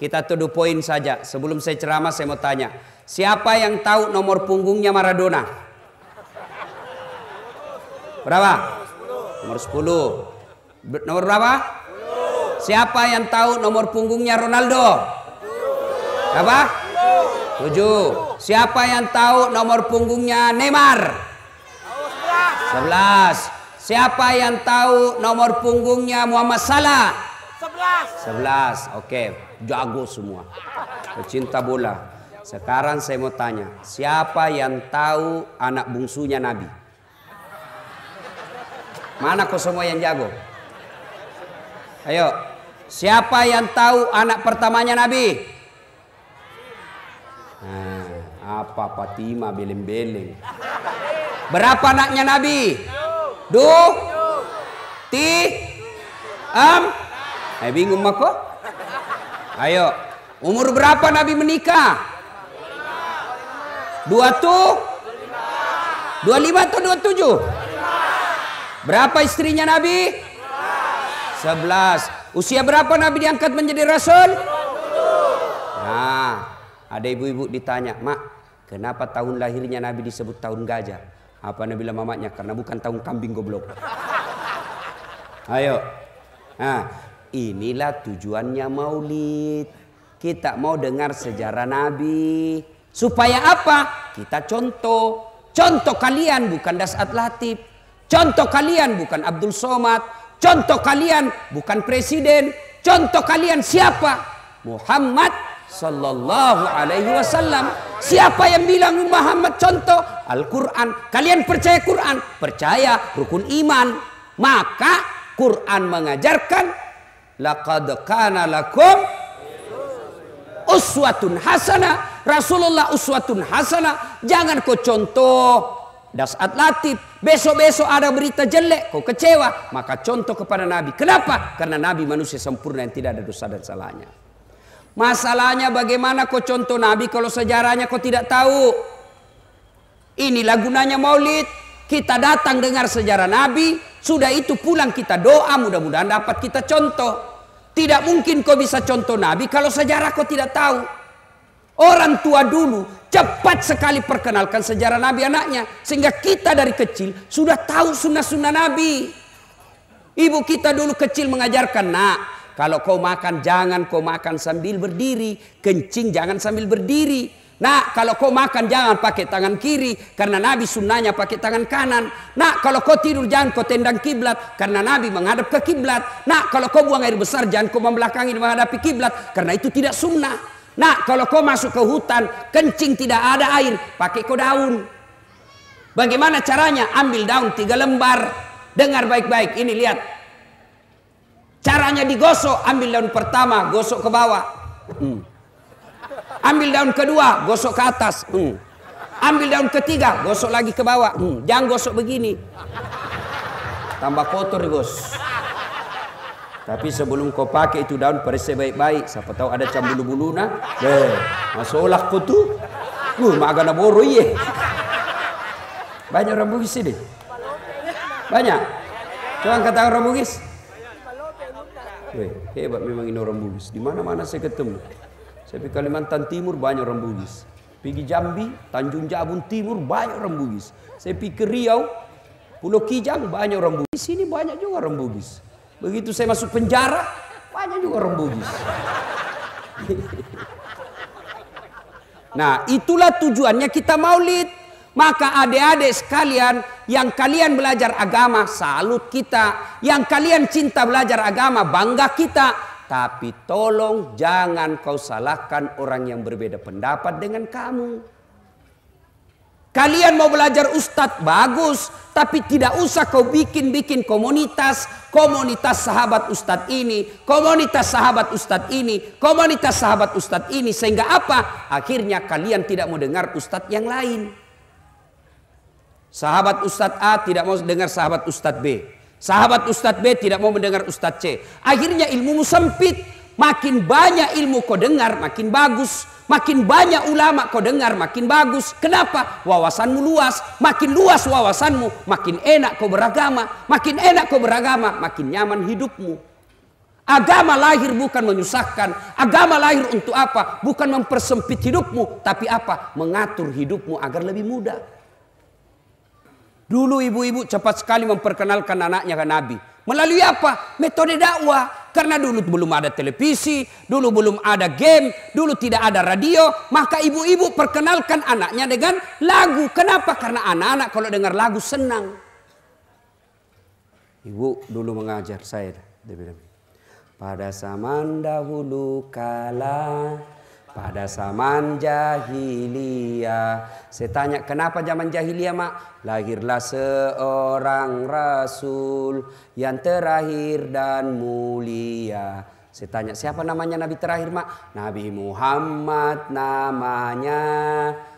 Kita tuduh poin saja. Sebelum saya ceramah saya mau tanya. Siapa yang tahu nomor punggungnya Maradona? Berapa? Nomor 10. Nomor berapa? Siapa yang tahu nomor punggungnya Ronaldo? Berapa? 7. Siapa yang tahu nomor punggungnya Neymar? 11. Siapa yang tahu nomor punggungnya Muhammad Salah? 11. 11. Oke, jago semua. Pecinta bola. Sekarang saya mau tanya, siapa yang tahu anak bungsunya Nabi? Mana kau semua yang jago? Ayo, siapa yang tahu anak pertamanya Nabi? Nah, apa Fatima beleng-beleng? Berapa anaknya Nabi? Du? Ti? Am? Eh bingung mako? Ayo, umur berapa Nabi menikah? Dua tuh? Dua lima atau dua tujuh? Berapa istrinya Nabi? Sebelas. Usia berapa Nabi diangkat menjadi Rasul? Nah, ada ibu-ibu ditanya, Mak, kenapa tahun lahirnya Nabi disebut tahun gajah? Apa Nabi bilang mamanya? Karena bukan tahun kambing goblok. Ayo. Nah, inilah tujuannya maulid. Kita mau dengar sejarah Nabi. Supaya apa? Kita contoh. Contoh kalian bukan Dasat Latif. Contoh kalian bukan Abdul Somad. Contoh kalian bukan presiden. Contoh kalian siapa? Muhammad sallallahu alaihi wasallam. Siapa yang bilang Muhammad contoh? Al-Quran. Kalian percaya Quran? Percaya rukun iman. Maka Quran mengajarkan laqad kana lakum uswatun hasanah. Rasulullah uswatun hasanah. Jangan kau contoh Dasat latif. Besok-besok ada berita jelek. Kau kecewa. Maka contoh kepada Nabi. Kenapa? Karena Nabi manusia sempurna yang tidak ada dosa dan salahnya. Masalahnya bagaimana kau contoh Nabi kalau sejarahnya kau tidak tahu. Inilah gunanya maulid. Kita datang dengar sejarah Nabi. Sudah itu pulang kita doa mudah-mudahan dapat kita contoh. Tidak mungkin kau bisa contoh Nabi kalau sejarah kau tidak tahu. Orang tua dulu cepat sekali perkenalkan sejarah Nabi anaknya. Sehingga kita dari kecil sudah tahu sunnah-sunnah Nabi. Ibu kita dulu kecil mengajarkan, nak kalau kau makan jangan kau makan sambil berdiri. Kencing jangan sambil berdiri. Nah, kalau kau makan jangan pakai tangan kiri karena Nabi sunnahnya pakai tangan kanan. Nah, kalau kau tidur jangan kau tendang kiblat karena Nabi menghadap ke kiblat. Nah, kalau kau buang air besar jangan kau membelakangi menghadapi kiblat karena itu tidak sunnah. Nah, kalau kau masuk ke hutan, kencing tidak ada air, pakai kau daun. Bagaimana caranya? Ambil daun tiga lembar. Dengar baik-baik, ini lihat. Caranya digosok, ambil daun pertama, gosok ke bawah. Hmm. Ambil daun kedua, gosok ke atas. Hmm. Ambil daun ketiga, gosok lagi ke bawah. Hmm. Jangan gosok begini. Tambah kotor, Bos. Tapi sebelum kau pakai itu daun periksa baik-baik. Siapa tahu ada cam bulu-bulu nah. Eh, masalah kau tu. Uh, magana boro ye. Banyak orang Bugis ini. Banyak. Coba kata orang Bugis. Weh, hebat memang ini orang Bugis. Di mana-mana saya ketemu. Saya pergi Kalimantan Timur banyak orang Bugis. Pergi Jambi, Tanjung Jabun Timur banyak orang Bugis. Saya pergi ke Riau, Pulau Kijang banyak orang Bugis. Sini banyak juga orang Bugis. Begitu saya masuk penjara, banyak juga orang Bugis. Nah, itulah tujuannya kita maulid. Maka adik-adik sekalian yang kalian belajar agama salut kita. Yang kalian cinta belajar agama bangga kita. Tapi tolong jangan kau salahkan orang yang berbeda pendapat dengan kamu. Kalian mau belajar ustadz bagus, tapi tidak usah kau bikin-bikin komunitas, komunitas sahabat ustadz ini, komunitas sahabat ustadz ini, komunitas sahabat ustadz ini sehingga apa? Akhirnya kalian tidak mau dengar ustadz yang lain. Sahabat ustadz A tidak mau dengar sahabat ustadz B. Sahabat ustadz B tidak mau mendengar ustadz C. Akhirnya ilmumu sempit. Makin banyak ilmu kau dengar, makin bagus. Makin banyak ulama kau dengar, makin bagus. Kenapa? Wawasanmu luas. Makin luas wawasanmu, makin enak kau beragama. Makin enak kau beragama, makin nyaman hidupmu. Agama lahir bukan menyusahkan. Agama lahir untuk apa? Bukan mempersempit hidupmu. Tapi apa? Mengatur hidupmu agar lebih mudah. Dulu ibu-ibu cepat sekali memperkenalkan anaknya ke Nabi. Melalui apa? Metode dakwah. Karena dulu belum ada televisi, dulu belum ada game, dulu tidak ada radio. Maka ibu-ibu perkenalkan anaknya dengan lagu. Kenapa? Karena anak-anak kalau dengar lagu senang. Ibu dulu mengajar saya. Pada zaman dahulu kala pada zaman jahiliyah Saya tanya kenapa zaman jahiliyah mak Lahirlah seorang rasul Yang terakhir dan mulia Saya tanya siapa namanya nabi terakhir mak Nabi Muhammad namanya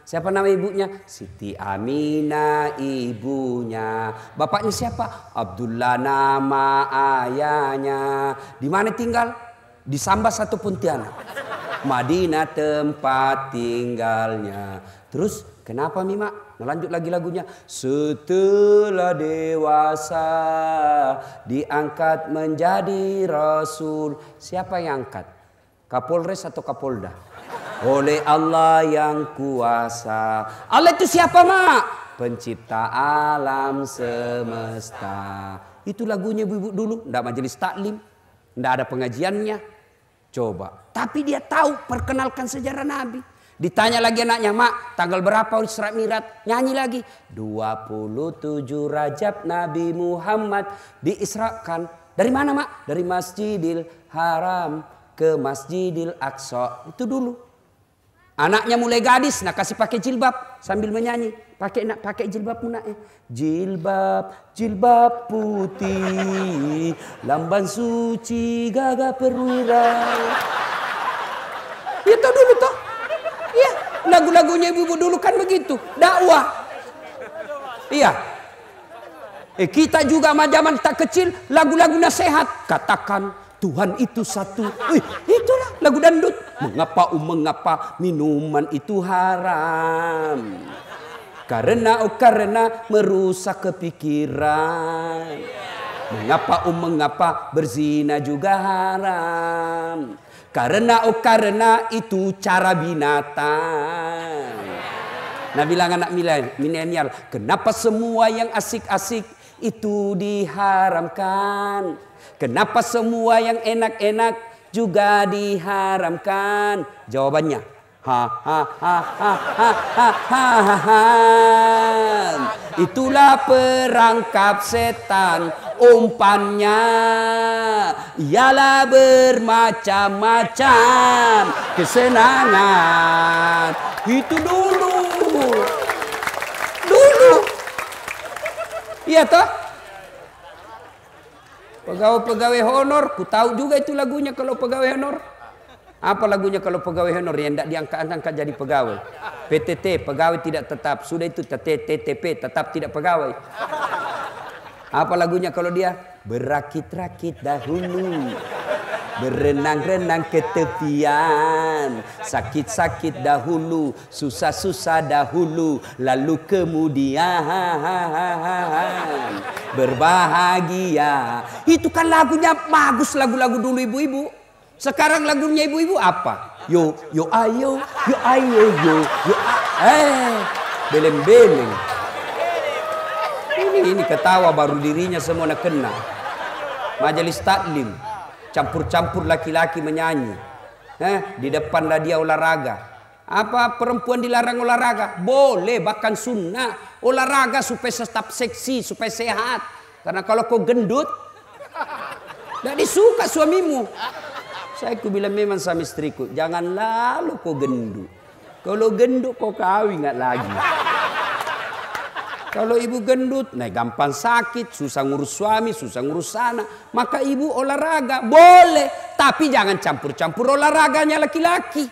Siapa nama ibunya? Siti Aminah ibunya. Bapaknya siapa? Abdullah nama ayahnya. Di mana tinggal? Di Sambas satu Pontianak. Madinah tempat tinggalnya. Terus kenapa Mima? Lanjut lagi lagunya. Setelah dewasa diangkat menjadi rasul. Siapa yang angkat? Kapolres atau Kapolda? oleh Allah yang kuasa. Allah itu siapa mak? Pencipta alam semesta. Itu lagunya ibu-ibu dulu. Tidak majelis taklim. Tidak ada pengajiannya. Coba. Tapi dia tahu perkenalkan sejarah Nabi. Ditanya lagi anaknya, mak tanggal berapa Isra Mirat? Nyanyi lagi. 27 Rajab Nabi Muhammad diisrakan. Dari mana mak? Dari Masjidil Haram ke Masjidil Aqsa. Itu dulu. Anaknya mulai gadis, nak kasih pakai jilbab sambil menyanyi. Pakai nak pakai jilbab nak eh. Jilbab, jilbab putih, lamban suci gagah perwira. Itu dulu toh. Iya, lagu-lagunya ibu-ibu dulu kan begitu, dakwah. Iya. Eh kita juga zaman tak kecil lagu-lagu nasihat. Katakan Tuhan itu satu. Eh, itulah lagu dandut. Mengapa um mengapa minuman itu haram? Karena oh karena merusak kepikiran. Mengapa um mengapa berzina juga haram? Karena oh karena itu cara binatang. Nah bilang anak milenial, kenapa semua yang asik-asik itu diharamkan? Kenapa semua yang enak-enak juga diharamkan? Jawabannya, Ha-ha-ha-ha-ha-ha-ha-ha. Itulah perangkap setan umpannya ialah bermacam-macam kesenangan. Itu dulu. Dulu. Iya toh? Pegawai-pegawai honor, ku tahu juga itu lagunya kalau pegawai honor. Apa lagunya kalau pegawai honor yang tidak diangkat-angkat jadi pegawai? PTT, pegawai tidak tetap. Sudah itu TTP, tetap tidak pegawai. Apa lagunya kalau dia? Berakit-rakit dahulu. Berenang-renang ke tepian Sakit-sakit dahulu Susah-susah dahulu Lalu kemudian Berbahagia Itu kan lagunya bagus lagu-lagu dulu ibu-ibu Sekarang lagunya ibu-ibu apa? Yo, yo ayo, yo ayo, yo, yo Eh, beleng-beleng ini, ini ketawa baru dirinya semua nak kena Majelis taklim campur-campur laki-laki menyanyi. Eh, di depan dia olahraga. Apa perempuan dilarang olahraga? Boleh, bahkan sunnah. Olahraga supaya tetap seksi, supaya sehat. Karena kalau kau gendut, tidak disuka suamimu. Saya ku bilang memang sama istriku, jangan lalu kau gendut. Kalau gendut kau kawin nggak lagi. Kalau ibu gendut, nah gampang sakit, susah ngurus suami, susah ngurus sana. Maka ibu olahraga, boleh. Tapi jangan campur-campur olahraganya laki-laki.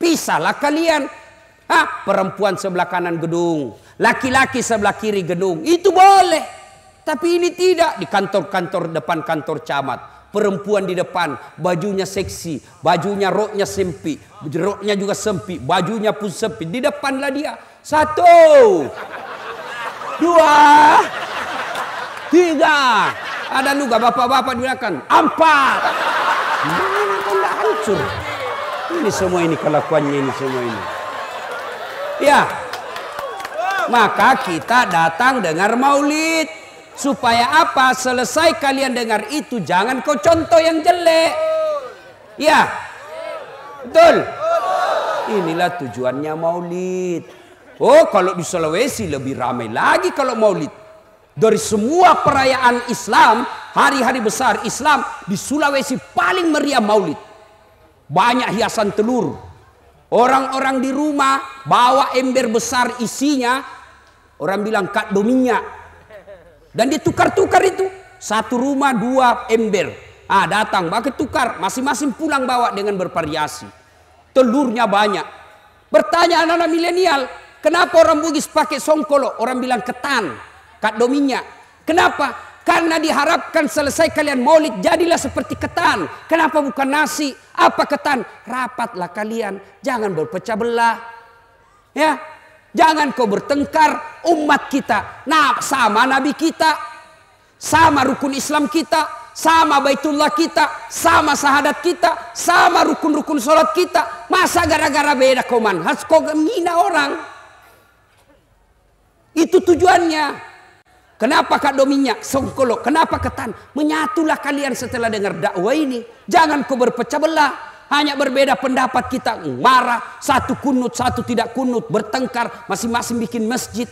Pisahlah kalian. Ah, perempuan sebelah kanan gedung, laki-laki sebelah kiri gedung. Itu boleh. Tapi ini tidak di kantor-kantor depan kantor camat. Perempuan di depan, bajunya seksi, bajunya roknya sempit, roknya juga sempit, bajunya pun sempit. Di depanlah dia. Satu dua, tiga. Ada juga bapak-bapak di belakang. Empat. Mana hancur? Ini semua ini kelakuannya ini semua ini. Ya, maka kita datang dengar maulid. Supaya apa? Selesai kalian dengar itu, jangan kau contoh yang jelek. Ya, betul. Inilah tujuannya maulid. Oh, kalau di Sulawesi lebih ramai lagi kalau maulid. Dari semua perayaan Islam, hari-hari besar Islam di Sulawesi paling meriah maulid. Banyak hiasan telur. Orang-orang di rumah bawa ember besar isinya. Orang bilang kak dominya. Dan ditukar-tukar itu. Satu rumah dua ember. Ah datang, pakai tukar. Masing-masing pulang bawa dengan bervariasi. Telurnya banyak. Bertanya anak-anak milenial. Kenapa orang Bugis pakai songkolo? Orang bilang ketan. Kak dominya. Kenapa? Karena diharapkan selesai kalian maulid jadilah seperti ketan. Kenapa bukan nasi? Apa ketan? Rapatlah kalian. Jangan berpecah belah. Ya. Jangan kau bertengkar umat kita. Nah, sama nabi kita. Sama rukun Islam kita. Sama baitullah kita. Sama sahadat kita. Sama rukun-rukun sholat kita. Masa gara-gara beda kau manhas kau menghina orang. Itu tujuannya. Kenapa Kak Dominya, Songkolo, kenapa Ketan? Menyatulah kalian setelah dengar dakwah ini. Jangan kau berpecah belah. Hanya berbeda pendapat kita. Marah, satu kunut, satu tidak kunut. Bertengkar, masing-masing bikin masjid.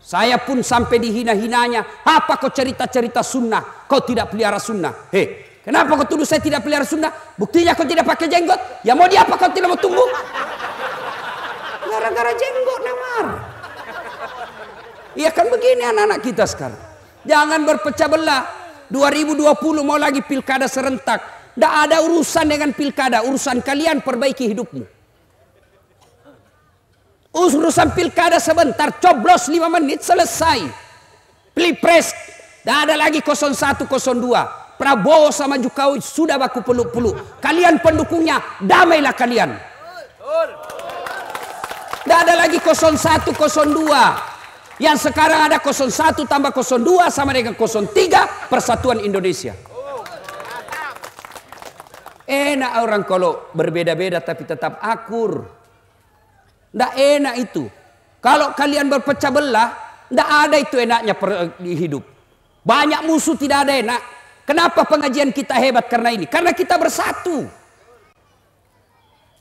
Saya pun sampai dihina-hinanya. Apa kau cerita-cerita sunnah? Kau tidak pelihara sunnah. Hei, kenapa kau tuduh saya tidak pelihara sunnah? Buktinya kau tidak pakai jenggot. Ya mau dia apa kau tidak mau tumbuh? Gara-gara jenggot namar. Iya kan begini anak-anak kita sekarang. Jangan berpecah belah. 2020 mau lagi pilkada serentak. Tidak ada urusan dengan pilkada. Urusan kalian perbaiki hidupmu. Urusan pilkada sebentar. Coblos 5 menit selesai. Pilpres. Tidak ada lagi 0102. Prabowo sama Jokowi sudah baku peluk-peluk. Kalian pendukungnya, damailah kalian. Tidak ada lagi 0102. Yang sekarang ada 01 tambah 02 sama dengan 03 Persatuan Indonesia. Enak orang kalau berbeda-beda tapi tetap akur. Tidak enak itu. Kalau kalian berpecah belah, tidak ada itu enaknya per, di hidup. Banyak musuh tidak ada enak. Kenapa pengajian kita hebat karena ini? Karena kita bersatu.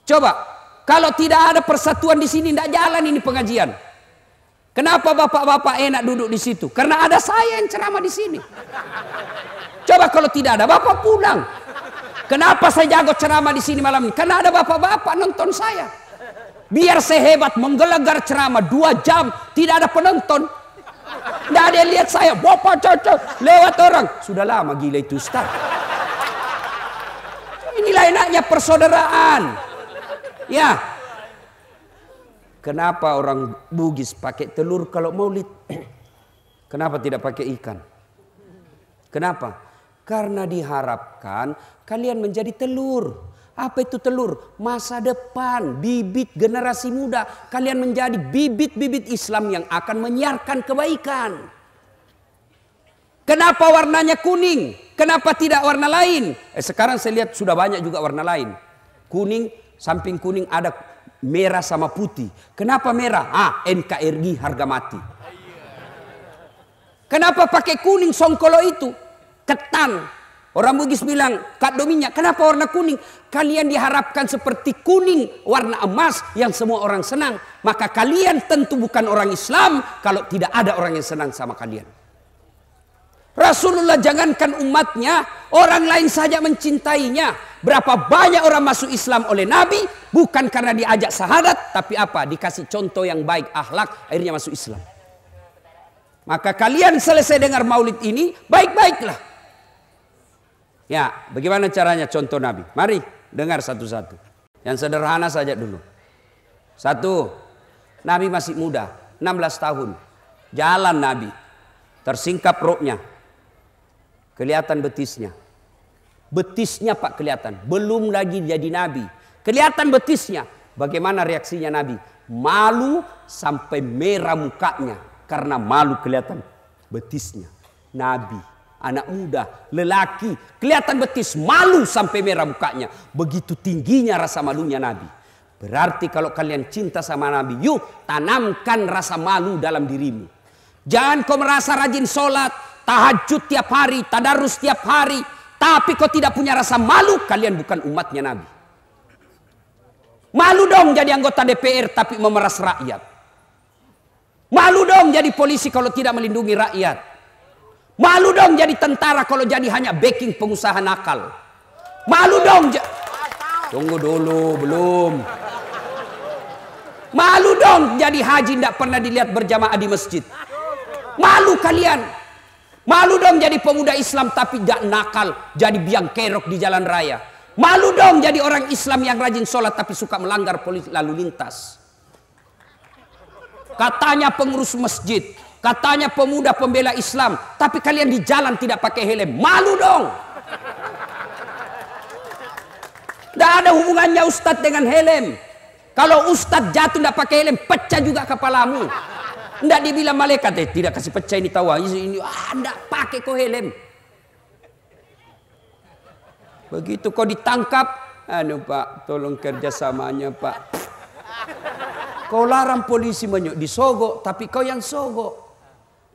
Coba, kalau tidak ada persatuan di sini, tidak jalan ini pengajian. Kenapa bapak-bapak enak duduk di situ? Karena ada saya yang ceramah di sini. Coba kalau tidak ada, bapak pulang. Kenapa saya jago ceramah di sini malam ini? Karena ada bapak-bapak nonton saya. Biar saya hebat menggelegar ceramah dua jam, tidak ada penonton. Tidak ada yang lihat saya, bapak cocok lewat orang. Sudah lama gila itu Ustaz. Inilah enaknya persaudaraan. Ya, Kenapa orang Bugis pakai telur kalau maulid? Kenapa tidak pakai ikan? Kenapa? Karena diharapkan kalian menjadi telur. Apa itu telur? Masa depan, bibit generasi muda. Kalian menjadi bibit-bibit Islam yang akan menyiarkan kebaikan. Kenapa warnanya kuning? Kenapa tidak warna lain? Eh, sekarang saya lihat sudah banyak juga warna lain. Kuning, samping kuning ada merah sama putih. Kenapa merah? Ah, NKRI harga mati. Kenapa pakai kuning songkolo itu? Ketan. Orang Bugis bilang, Kak Dominya, kenapa warna kuning? Kalian diharapkan seperti kuning, warna emas yang semua orang senang. Maka kalian tentu bukan orang Islam kalau tidak ada orang yang senang sama kalian. Rasulullah jangankan umatnya, orang lain saja mencintainya. Berapa banyak orang masuk Islam oleh Nabi, bukan karena diajak sahadat, tapi apa? Dikasih contoh yang baik, akhlak, akhirnya masuk Islam. Maka kalian selesai dengar maulid ini, baik-baiklah. Ya, bagaimana caranya contoh Nabi? Mari dengar satu-satu. Yang sederhana saja dulu. Satu, Nabi masih muda, 16 tahun. Jalan Nabi, tersingkap rohnya, Kelihatan betisnya. Betisnya Pak kelihatan. Belum lagi jadi nabi. Kelihatan betisnya. Bagaimana reaksinya nabi? Malu sampai merah mukanya. Karena malu kelihatan betisnya. Nabi. Anak muda, lelaki, kelihatan betis, malu sampai merah mukanya. Begitu tingginya rasa malunya Nabi. Berarti kalau kalian cinta sama Nabi, yuk tanamkan rasa malu dalam dirimu. Jangan kau merasa rajin sholat, tahajud tiap hari, tadarus tiap hari. Tapi kau tidak punya rasa malu, kalian bukan umatnya Nabi. Malu dong jadi anggota DPR tapi memeras rakyat. Malu dong jadi polisi kalau tidak melindungi rakyat. Malu dong jadi tentara kalau jadi hanya backing pengusaha nakal. Malu dong. Tunggu dulu, belum. Malu dong jadi haji tidak pernah dilihat berjamaah di masjid. Malu kalian. Malu dong jadi pemuda Islam tapi tidak nakal. Jadi biang kerok di jalan raya. Malu dong jadi orang Islam yang rajin sholat tapi suka melanggar polisi lalu lintas. Katanya pengurus masjid. Katanya pemuda pembela Islam, tapi kalian di jalan tidak pakai helm. Malu dong. Tidak ada hubungannya Ustadz dengan helm. Kalau Ustadz jatuh tidak pakai helm, pecah juga kepalamu. Tidak dibilang malaikat, eh, tidak kasih pecah ini tahu. Ini, ah, pakai kau helm. Begitu kau ditangkap, anu pak, tolong kerjasamanya pak. Kau larang polisi menyuk disogok, tapi kau yang sogok.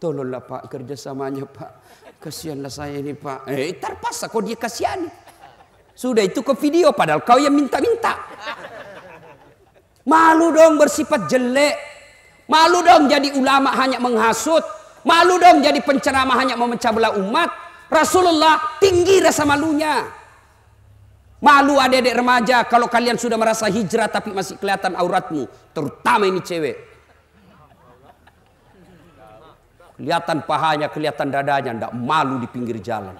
Tolonglah Pak kerjasamanya Pak. Kasihanlah saya ini Pak. Eh terpaksa kau dia kasihani. Sudah itu ke video padahal kau yang minta-minta. Malu dong bersifat jelek. Malu dong jadi ulama hanya menghasut. Malu dong jadi penceramah hanya memecah belah umat. Rasulullah tinggi rasa malunya. Malu adik-adik remaja kalau kalian sudah merasa hijrah tapi masih kelihatan auratmu. Terutama ini cewek. Kelihatan pahanya, kelihatan dadanya, tidak malu di pinggir jalan.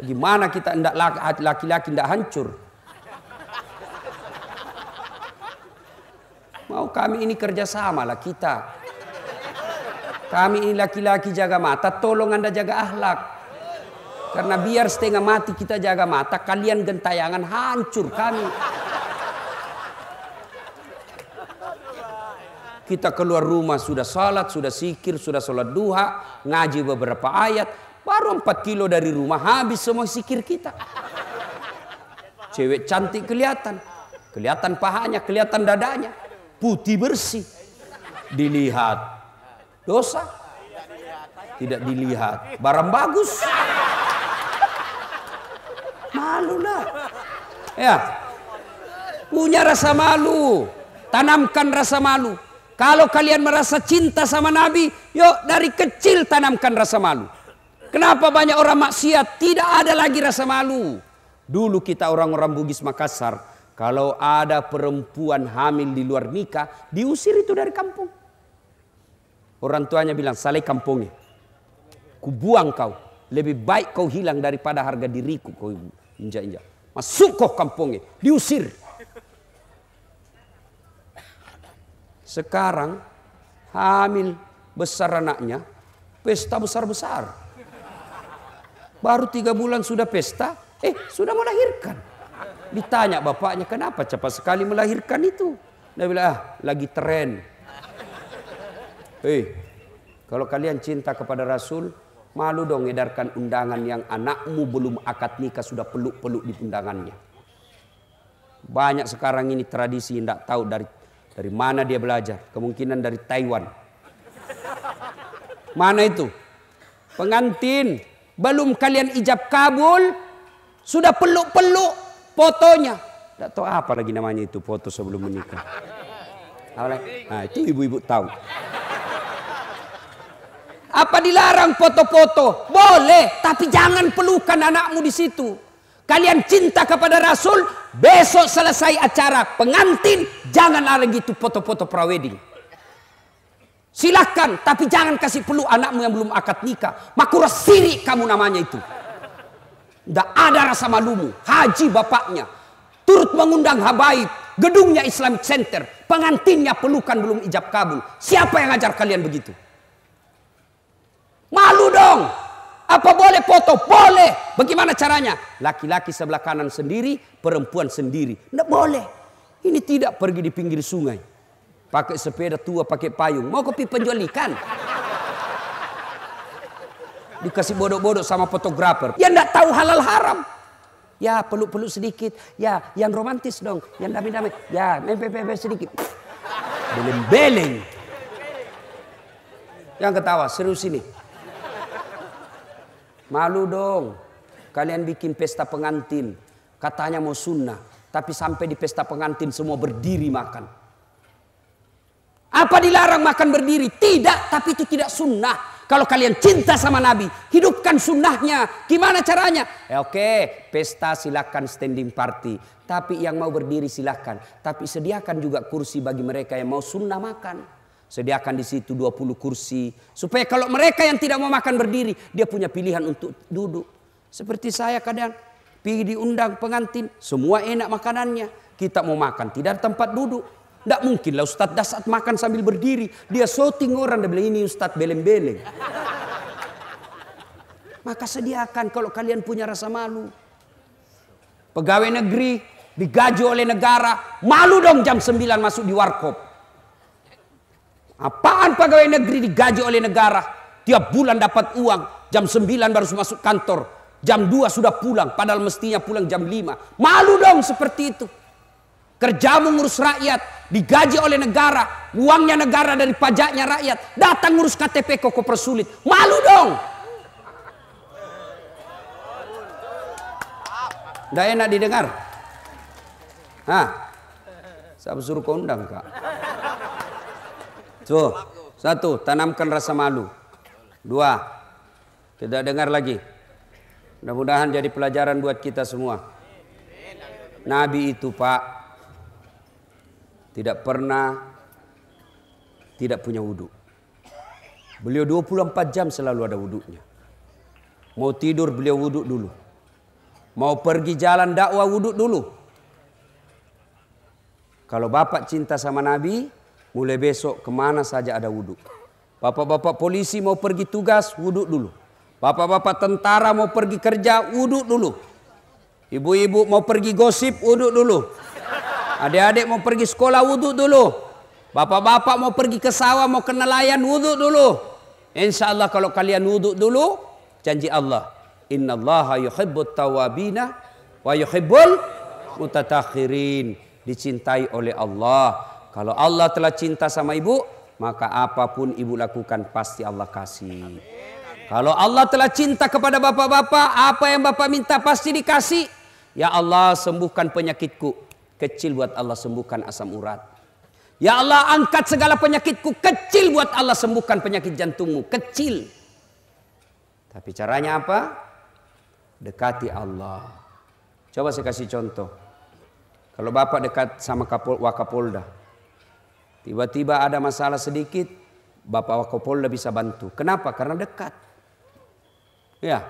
Gimana kita tidak laki-laki tidak hancur? Mau kami ini kerjasama lah kita. Kami ini laki-laki jaga mata, tolong anda jaga akhlak. Karena biar setengah mati kita jaga mata, kalian gentayangan hancur kami. Kita keluar rumah sudah salat, sudah sikir, sudah sholat duha, ngaji beberapa ayat. Baru 4 kilo dari rumah habis semua sikir kita. Cewek cantik kelihatan. Kelihatan pahanya, kelihatan dadanya. Putih bersih. Dilihat. Dosa. Tidak dilihat. Barang bagus. Malu lah. Ya. Punya rasa malu. Tanamkan rasa malu. Kalau kalian merasa cinta sama Nabi, yuk dari kecil tanamkan rasa malu. Kenapa banyak orang maksiat? Tidak ada lagi rasa malu. Dulu kita orang-orang Bugis Makassar, kalau ada perempuan hamil di luar nikah, diusir itu dari kampung. Orang tuanya bilang, salai kampungnya. Kubuang kau. Lebih baik kau hilang daripada harga diriku kau injak-injak. Masuk kau kampungnya. Diusir. Sekarang hamil besar anaknya, pesta besar-besar. Baru tiga bulan sudah pesta, eh sudah melahirkan. Ditanya bapaknya, kenapa cepat sekali melahirkan itu? Dia bilang, ah, lagi tren. Hei, kalau kalian cinta kepada Rasul, malu dong edarkan undangan yang anakmu belum akad nikah sudah peluk-peluk di undangannya. Banyak sekarang ini tradisi tidak tahu dari dari mana dia belajar? Kemungkinan dari Taiwan. Mana itu? Pengantin. Belum kalian ijab kabul. Sudah peluk-peluk fotonya. Tidak tahu apa lagi namanya itu foto sebelum menikah. Nah itu ibu-ibu tahu. Apa dilarang foto-foto? Boleh, tapi jangan pelukan anakmu di situ. Kalian cinta kepada Rasul, Besok selesai acara pengantin, jangan lagi itu foto-foto prawedding. Silahkan, tapi jangan kasih peluk anakmu yang belum akad nikah. Makura siri kamu namanya itu. Tidak ada rasa malumu. Haji bapaknya. Turut mengundang habaib. Gedungnya Islamic Center. Pengantinnya pelukan belum ijab kabul. Siapa yang ngajar kalian begitu? Malu dong. Apa boleh foto? Boleh. Bagaimana caranya? Laki-laki sebelah kanan sendiri, perempuan sendiri. Tidak boleh. Ini tidak pergi di pinggir sungai. Pakai sepeda tua, pakai payung. Mau kopi penjual ikan? Dikasih bodoh-bodoh sama fotografer. Ya enggak tahu halal haram. Ya peluk-peluk sedikit. Ya yang romantis dong. Yang damai-damai. Ya mepe-pepe sedikit. Beleng-beleng. Yang ketawa serius ini. Malu dong. Kalian bikin pesta pengantin. Katanya mau sunnah. Tapi sampai di pesta pengantin semua berdiri makan. Apa dilarang makan berdiri? Tidak, tapi itu tidak sunnah. Kalau kalian cinta sama Nabi, hidupkan sunnahnya. Gimana caranya? Ya oke, pesta silakan standing party. Tapi yang mau berdiri silakan. Tapi sediakan juga kursi bagi mereka yang mau sunnah makan. Sediakan di situ 20 kursi. Supaya kalau mereka yang tidak mau makan berdiri, dia punya pilihan untuk duduk. Seperti saya kadang pergi diundang pengantin, semua enak makanannya. Kita mau makan, tidak ada tempat duduk. Tidak mungkin lah Ustadz Dasat makan sambil berdiri. Dia shooting orang, dia bilang ini Ustadz beleng-beleng. Maka sediakan kalau kalian punya rasa malu. Pegawai negeri digaji oleh negara. Malu dong jam 9 masuk di warkop. Apaan pegawai negeri digaji oleh negara? Tiap bulan dapat uang. Jam 9 baru masuk kantor. Jam 2 sudah pulang. Padahal mestinya pulang jam 5. Malu dong seperti itu. Kerja mengurus rakyat, digaji oleh negara, uangnya negara dari pajaknya rakyat, datang ngurus KTP kok persulit. Malu dong. Tidak enak didengar. Hah? Saya suruh kau undang kak. Tuh, satu, tanamkan rasa malu. Dua, tidak dengar lagi. Mudah-mudahan jadi pelajaran buat kita semua. Nabi itu pak tidak pernah tidak punya wudhu. Beliau 24 jam selalu ada wudhunya. Mau tidur beliau wudhu dulu. Mau pergi jalan dakwah wudhu dulu. Kalau bapak cinta sama Nabi, mulai besok ke mana saja ada wudhu. Bapak-bapak polisi mau pergi tugas, wudhu dulu. Bapak-bapak tentara mau pergi kerja, wudhu dulu. Ibu-ibu mau pergi gosip, wudhu dulu. Adik-adik mau pergi sekolah wudhu dulu. Bapak-bapak mau pergi ke sawah, mau ke nelayan wudhu dulu. Insya Allah kalau kalian wudhu dulu, janji Allah. Inna Allah yuhibbut tawabina wa yuhibbul mutatakhirin. Dicintai oleh Allah. Kalau Allah telah cinta sama ibu, maka apa pun ibu lakukan pasti Allah kasih. Kalau Allah telah cinta kepada bapak-bapak, apa yang bapak minta pasti dikasih. Ya Allah sembuhkan penyakitku. Kecil buat Allah sembuhkan asam urat. Ya Allah angkat segala penyakitku. Kecil buat Allah sembuhkan penyakit jantungmu. Kecil. Tapi caranya apa? Dekati Allah. Coba saya kasih contoh. Kalau bapak dekat sama Kapol, Wakapolda. Tiba-tiba ada masalah sedikit. Bapak Wakapolda bisa bantu. Kenapa? Karena dekat. Ya.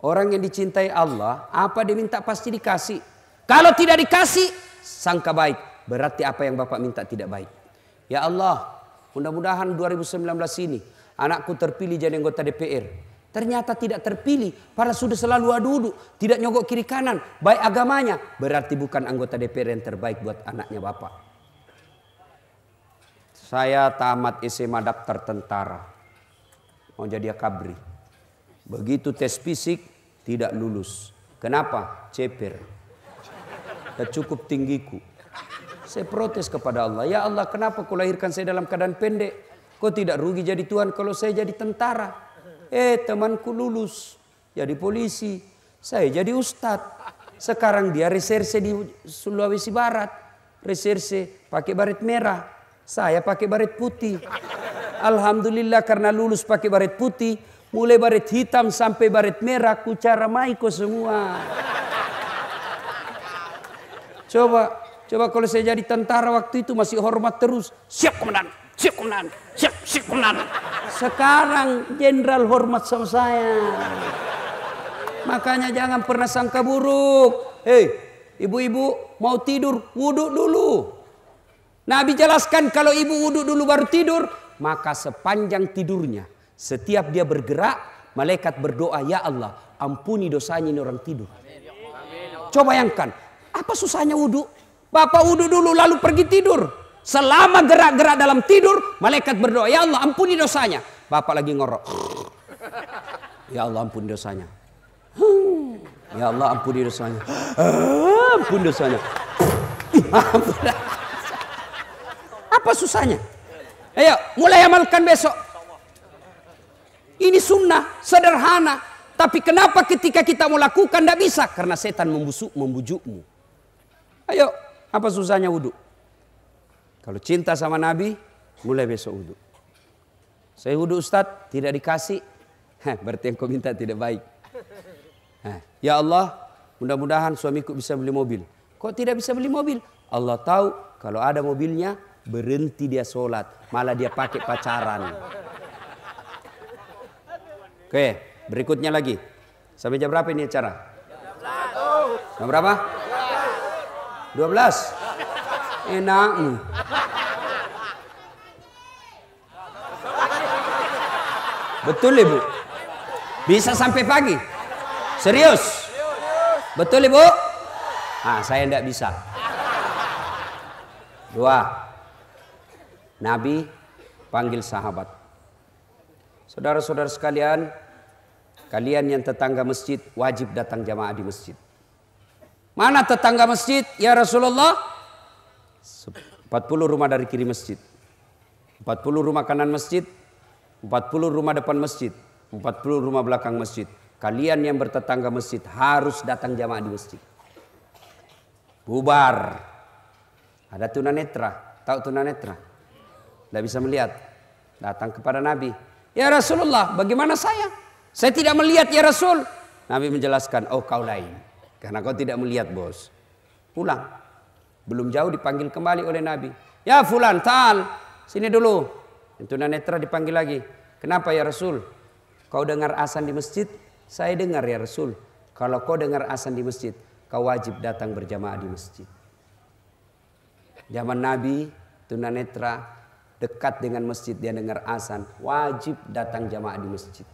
Orang yang dicintai Allah, apa diminta pasti dikasih. Kalau tidak dikasih, sangka baik. Berarti apa yang Bapak minta tidak baik. Ya Allah, mudah-mudahan 2019 ini anakku terpilih jadi anggota DPR. Ternyata tidak terpilih, para sudah selalu duduk, tidak nyogok kiri kanan, baik agamanya. Berarti bukan anggota DPR yang terbaik buat anaknya Bapak. Saya tamat SMA daftar tentara. Mau jadi akabri. Begitu tes fisik tidak lulus. Kenapa? Ceper dan cukup tinggiku. Saya protes kepada Allah. Ya Allah kenapa kau lahirkan saya dalam keadaan pendek? Kau tidak rugi jadi Tuhan kalau saya jadi tentara. Eh temanku lulus jadi polisi. Saya jadi ustadz. Sekarang dia reserse di Sulawesi Barat. Reserse pakai baret merah. Saya pakai baret putih. Alhamdulillah karena lulus pakai baret putih. Mulai baret hitam sampai baret merah. Kucara maiko semua. Coba, coba kalau saya jadi tentara waktu itu masih hormat terus. Siap komandan, siap komandan, siap, siap komandan. Sekarang jenderal hormat sama saya. Makanya jangan pernah sangka buruk. Hei, ibu-ibu mau tidur, wudhu dulu. Nabi jelaskan kalau ibu wudhu dulu baru tidur, maka sepanjang tidurnya, setiap dia bergerak, malaikat berdoa, ya Allah, ampuni dosanya ini orang tidur. Coba bayangkan, apa susahnya wudhu? Bapak wudhu dulu lalu pergi tidur. Selama gerak-gerak dalam tidur, malaikat berdoa, ya Allah ampuni dosanya. Bapak lagi ngorok. Ya Allah ampun dosanya. Hmm. Ya Allah ampuni dosanya. Ah, ampun dosanya. Apa susahnya? Ayo mulai amalkan besok. Ini sunnah, sederhana. Tapi kenapa ketika kita mau lakukan tidak bisa? Karena setan membusuk, membujukmu. Ayo, apa susahnya wudhu? Kalau cinta sama Nabi, mulai besok wudhu. Saya wudhu Ustadz, tidak dikasih. Heh, berarti yang kau minta tidak baik. Heh, ya Allah, mudah-mudahan suamiku bisa beli mobil. Kok tidak bisa beli mobil? Allah tahu kalau ada mobilnya, berhenti dia sholat. Malah dia pakai pacaran. Oke, berikutnya lagi. Sampai jam berapa ini acara? Jam berapa? 12. Enak. Betul ibu? Bisa sampai pagi? Serius? Betul ibu? Ah, saya tidak bisa. Dua. Nabi panggil sahabat. Saudara-saudara sekalian, kalian yang tetangga masjid wajib datang jamaah di masjid. Mana tetangga masjid? Ya Rasulullah. 40 rumah dari kiri masjid. 40 rumah kanan masjid. 40 rumah depan masjid. 40 rumah belakang masjid. Kalian yang bertetangga masjid harus datang jamaah di masjid. Bubar. Ada tunanetra. Tahu tunanetra? Tidak bisa melihat. Datang kepada Nabi. Ya Rasulullah, bagaimana saya? Saya tidak melihat ya Rasul. Nabi menjelaskan, oh kau lain. Karena kau tidak melihat bos. Pulang. Belum jauh dipanggil kembali oleh Nabi. Ya fulan, tal. Sini dulu. Itu netra dipanggil lagi. Kenapa ya Rasul? Kau dengar asan di masjid? Saya dengar ya Rasul. Kalau kau dengar asan di masjid, kau wajib datang berjamaah di masjid. Zaman Nabi, tunanetra dekat dengan masjid dia dengar azan, wajib datang jamaah di masjid.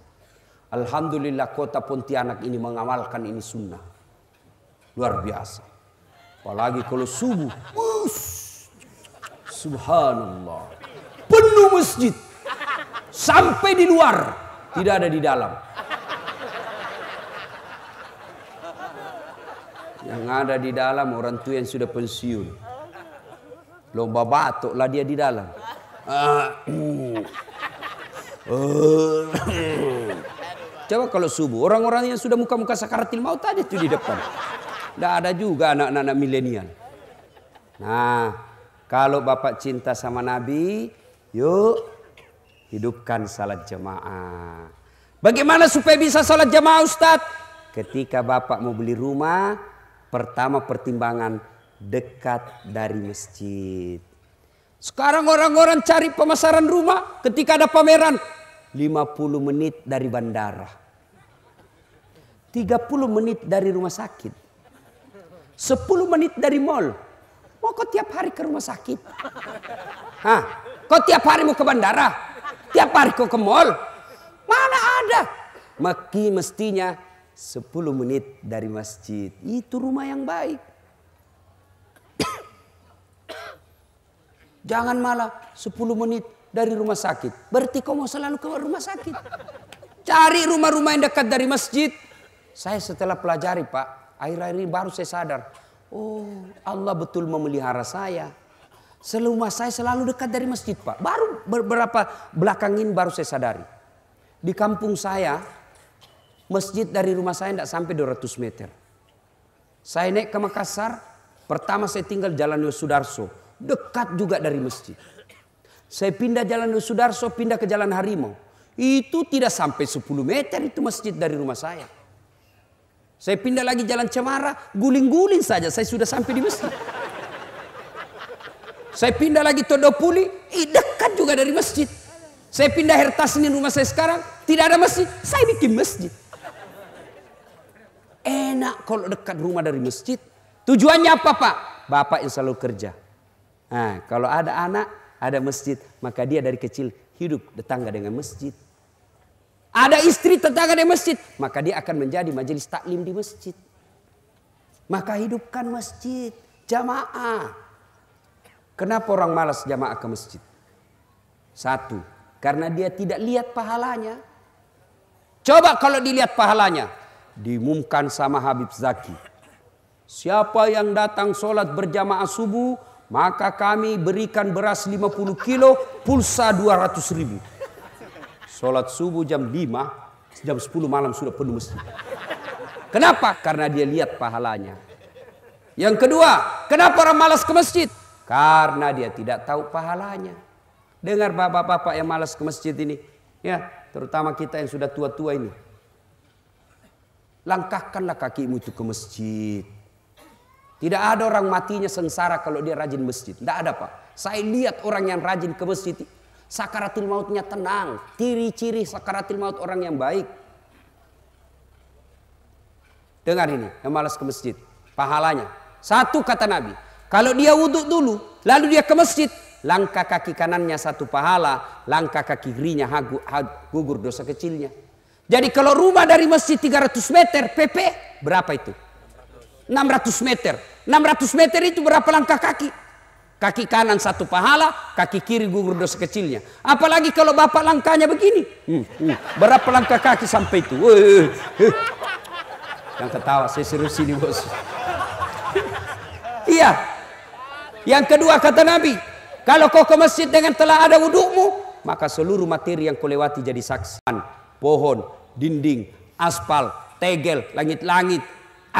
Alhamdulillah kota Pontianak ini mengamalkan ini sunnah. Luar biasa. Apalagi kalau subuh. Ush, subhanallah. Penuh masjid. Sampai di luar. Tidak ada di dalam. Yang ada di dalam orang tua yang sudah pensiun. Lomba batuk lah dia di dalam. Coba kalau subuh, orang-orang yang sudah muka-muka sakaratil maut aja tuh di depan. Tidak ada juga anak-anak milenial. Nah, kalau Bapak cinta sama Nabi, yuk hidupkan salat jamaah. Bagaimana supaya bisa salat jamaah Ustadz? Ketika Bapak mau beli rumah, pertama pertimbangan dekat dari masjid. Sekarang orang-orang cari pemasaran rumah ketika ada pameran 50 menit dari bandara. 30 menit dari rumah sakit. 10 menit dari mall. Mau kau tiap hari ke rumah sakit? Hah? Kau tiap hari mau ke bandara? Tiap hari kau ke mall? Mana ada? Maki mestinya 10 menit dari masjid. Itu rumah yang baik. Jangan malah 10 menit dari rumah sakit. Berarti kau mau selalu ke rumah sakit. Cari rumah-rumah yang dekat dari masjid. Saya setelah pelajari pak, akhir-akhir ini baru saya sadar. Oh Allah betul memelihara saya. Selumah saya selalu dekat dari masjid pak. Baru beberapa belakang ini baru saya sadari. Di kampung saya, masjid dari rumah saya tidak sampai 200 meter. Saya naik ke Makassar, pertama saya tinggal jalan Yosudarso. Dekat juga dari masjid. Saya pindah jalan Sudarso, pindah ke jalan Harimau. Itu tidak sampai 10 meter itu masjid dari rumah saya. Saya pindah lagi jalan Cemara, guling-guling saja saya sudah sampai di masjid. Saya pindah lagi Todopuli, dekat juga dari masjid. Saya pindah Hertasnin rumah saya sekarang, tidak ada masjid, saya bikin masjid. Enak kalau dekat rumah dari masjid. Tujuannya apa pak? Bapak yang selalu kerja. Nah, kalau ada anak, ada masjid, maka dia dari kecil hidup tetangga dengan masjid. Ada istri tetangga dengan masjid, maka dia akan menjadi majelis taklim di masjid. Maka hidupkan masjid, jamaah. Kenapa orang malas jamaah ke masjid? Satu, karena dia tidak lihat pahalanya. Coba kalau dilihat pahalanya. Diumumkan sama Habib Zaki. Siapa yang datang sholat berjamaah subuh, maka kami berikan beras 50 kilo, pulsa 200 ribu. Sholat subuh jam 5, jam 10 malam sudah penuh masjid. Kenapa? Karena dia lihat pahalanya. Yang kedua, kenapa orang malas ke masjid? Karena dia tidak tahu pahalanya. Dengar bapak-bapak yang malas ke masjid ini. Ya, terutama kita yang sudah tua-tua ini. Langkahkanlah kakimu itu ke masjid. Tidak ada orang matinya sengsara kalau dia rajin masjid. Tidak ada pak. Saya lihat orang yang rajin ke masjid. Sakaratil mautnya tenang. Ciri-ciri sakaratil maut orang yang baik. Dengar ini, yang malas ke masjid. Pahalanya. Satu kata Nabi. Kalau dia wudhu dulu, lalu dia ke masjid. Langkah kaki kanannya satu pahala, langkah kiri kirinya gugur dosa kecilnya. Jadi kalau rumah dari masjid 300 meter, PP berapa itu? 600 meter. 600 meter itu berapa langkah kaki? Kaki kanan satu pahala, kaki kiri gugur dosa kecilnya. Apalagi kalau bapak langkahnya begini. Hmm, hmm. Berapa langkah kaki sampai itu? Yang ketawa, saya serius sini bos. iya. Yang kedua kata Nabi, kalau kau ke masjid dengan telah ada wudukmu, maka seluruh materi yang kau lewati jadi saksi. Pohon, dinding, aspal, tegel, langit-langit,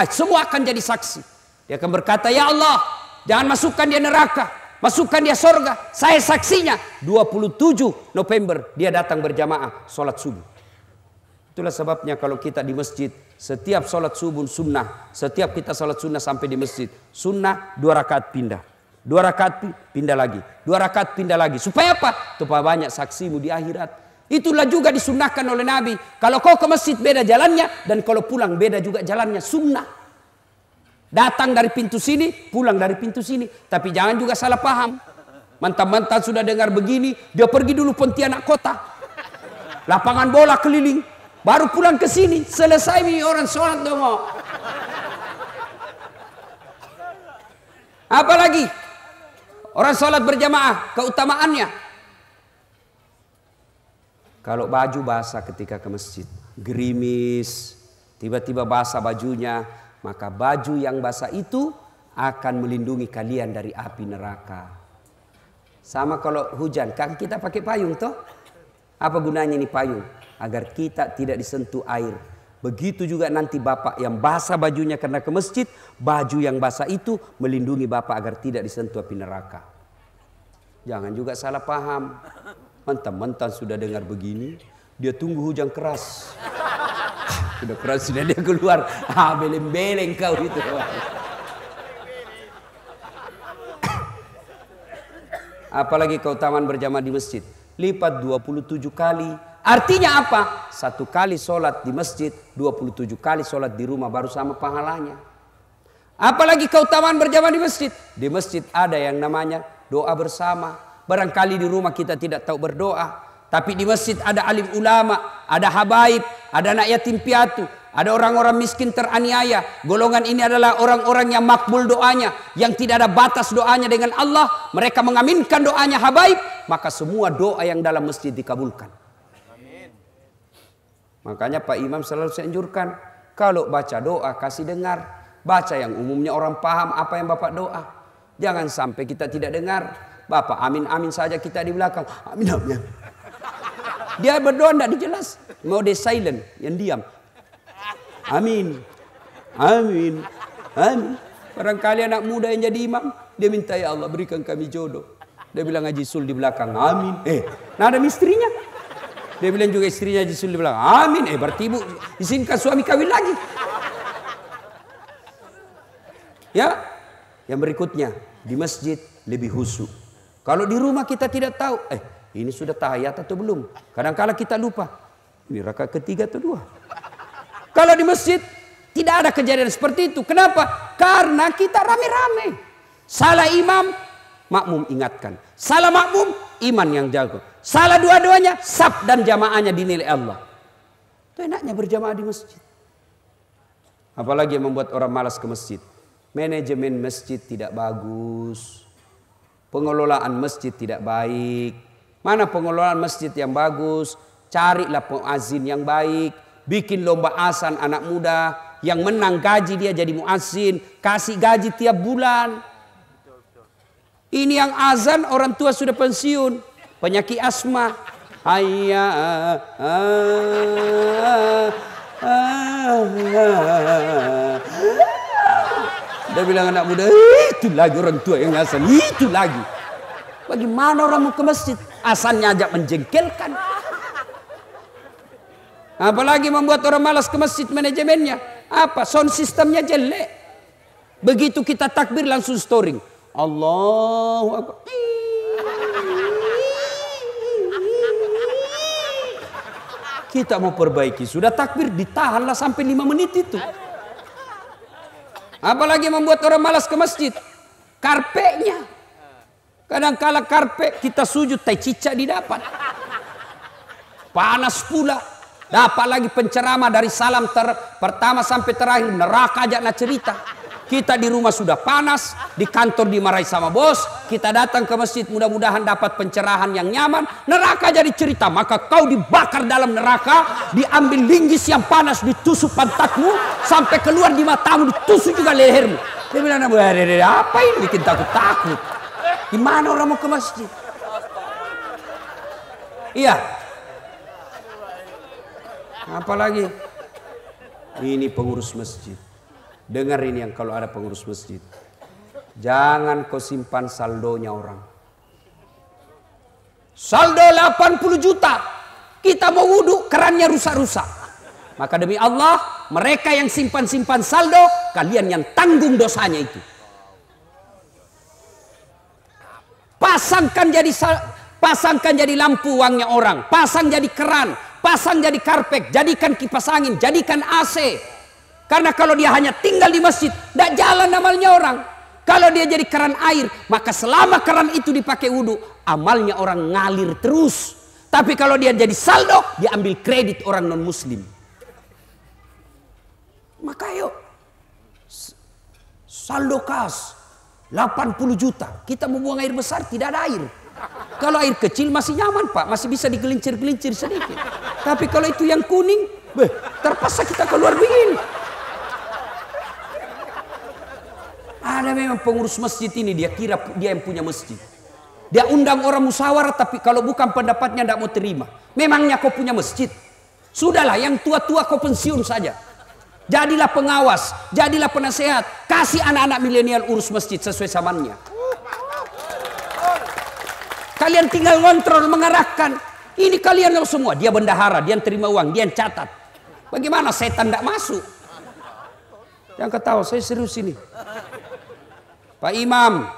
semua akan jadi saksi. Dia akan berkata, Ya Allah, jangan masukkan dia neraka. Masukkan dia sorga. Saya saksinya. 27 November dia datang berjamaah sholat subuh. Itulah sebabnya kalau kita di masjid, setiap sholat subuh sunnah. Setiap kita sholat sunnah sampai di masjid. Sunnah dua rakaat pindah. Dua rakaat pindah lagi. Dua rakaat pindah lagi. Supaya apa? Supaya banyak saksimu di akhirat. Itulah juga disunahkan oleh Nabi. Kalau kau ke masjid beda jalannya dan kalau pulang beda juga jalannya sunnah. Datang dari pintu sini, pulang dari pintu sini. Tapi jangan juga salah paham. Mantan-mantan sudah dengar begini, dia pergi dulu Pontianak kota. Lapangan bola keliling, baru pulang ke sini, selesai nih orang sholat dong. Apalagi orang sholat berjamaah, keutamaannya kalau baju basah ketika ke masjid, gerimis, tiba-tiba basah bajunya, maka baju yang basah itu akan melindungi kalian dari api neraka. Sama kalau hujan, kan kita pakai payung toh? Apa gunanya ini payung? Agar kita tidak disentuh air. Begitu juga nanti bapak yang basah bajunya karena ke masjid, baju yang basah itu melindungi bapak agar tidak disentuh api neraka. Jangan juga salah paham. Mantan-mantan sudah dengar begini, dia tunggu hujan keras. sudah keras sudah dia keluar. Ah, beleng-beleng kau itu. Apalagi keutamaan berjamaah di masjid. Lipat 27 kali. Artinya apa? Satu kali sholat di masjid, 27 kali sholat di rumah baru sama pahalanya. Apalagi keutamaan berjamaah di masjid. Di masjid ada yang namanya doa bersama. Barangkali di rumah kita tidak tahu berdoa. Tapi di masjid ada alim ulama, ada habaib, ada anak yatim piatu, ada orang-orang miskin teraniaya. Golongan ini adalah orang-orang yang makbul doanya, yang tidak ada batas doanya dengan Allah. Mereka mengaminkan doanya habaib, maka semua doa yang dalam masjid dikabulkan. Makanya Pak Imam selalu saya anjurkan, kalau baca doa kasih dengar. Baca yang umumnya orang paham apa yang Bapak doa. Jangan sampai kita tidak dengar. Bapak amin amin saja kita di belakang. Amin amin. Dia berdoa tidak dijelas. Mau dia silent, yang diam. Amin. Amin. Amin. Barangkali anak muda yang jadi imam, dia minta ya Allah berikan kami jodoh. Dia bilang Haji Sul di belakang, amin. Eh, nah ada istrinya. Dia bilang juga istrinya Haji Sul di belakang, amin. Eh, berarti ibu izinkan suami kawin lagi. Ya, yang berikutnya di masjid lebih husu. Kalau di rumah kita tidak tahu, eh ini sudah tahayat atau belum? Kadang-kala kita lupa. Ini rakaat ketiga atau dua. Kalau di masjid tidak ada kejadian seperti itu. Kenapa? Karena kita rame-rame. Salah imam, makmum ingatkan. Salah makmum, iman yang jago. Salah dua-duanya, sab dan jamaahnya dinilai Allah. Itu enaknya berjamaah di masjid. Apalagi yang membuat orang malas ke masjid. Manajemen masjid tidak bagus pengelolaan masjid tidak baik. Mana pengelolaan masjid yang bagus? Carilah pengazin yang baik, bikin lomba asan anak muda yang menang gaji dia jadi muasin, kasih gaji tiap bulan. Ini yang azan orang tua sudah pensiun, penyakit asma. Hayya ah, ah, ah, dia bilang anak muda, itu lagi orang tua yang azan, itu lagi. Bagaimana orang mau ke masjid? Asalnya aja menjengkelkan. Apalagi membuat orang malas ke masjid manajemennya. Apa? Sound sistemnya jelek. Begitu kita takbir langsung storing. Allahu Akbar. Kita mau perbaiki. Sudah takbir ditahanlah sampai lima menit itu. Apalagi membuat orang malas ke masjid. Karpetnya. Kadang kala karpet kita sujud tai cicak didapat. Panas pula. Dapat lagi penceramah dari salam ter, pertama sampai terakhir neraka aja cerita. Kita di rumah sudah panas, di kantor dimarahi sama bos, kita datang ke masjid mudah-mudahan dapat pencerahan yang nyaman, neraka jadi cerita, maka kau dibakar dalam neraka, diambil linggis yang panas, ditusuk pantatmu, sampai keluar di matamu, ditusuk juga lehermu. Dia bilang, apa ini bikin takut-takut? Gimana orang mau ke masjid? Iya, Apalagi ini pengurus masjid. Dengar ini yang kalau ada pengurus masjid. Jangan kau simpan saldonya orang. Saldo 80 juta. Kita mau wudhu, kerannya rusak-rusak. Maka demi Allah, mereka yang simpan-simpan saldo, kalian yang tanggung dosanya itu. Pasangkan jadi pasangkan jadi lampu uangnya orang, pasang jadi keran, pasang jadi karpet, jadikan kipas angin, jadikan AC. Karena kalau dia hanya tinggal di masjid, tidak jalan amalnya orang. Kalau dia jadi keran air, maka selama keran itu dipakai wudhu, amalnya orang ngalir terus. Tapi kalau dia jadi saldo, dia ambil kredit orang non muslim. Maka yuk, saldo kas 80 juta. Kita mau buang air besar, tidak ada air. Kalau air kecil masih nyaman pak, masih bisa digelincir-gelincir sedikit. Tapi kalau itu yang kuning, terpaksa kita keluar begini. Ada memang pengurus masjid ini, dia kira dia yang punya masjid. Dia undang orang musyawarah, tapi kalau bukan pendapatnya tidak mau terima. Memangnya kau punya masjid? Sudahlah, yang tua-tua kau pensiun saja. Jadilah pengawas, jadilah penasehat. Kasih anak-anak milenial urus masjid sesuai zamannya. Kalian tinggal ngontrol, mengarahkan. Ini kalian semua. Dia bendahara, dia terima uang, dia catat. Bagaimana setan tidak masuk? Yang ketawa, saya serius ini. Pak Imam,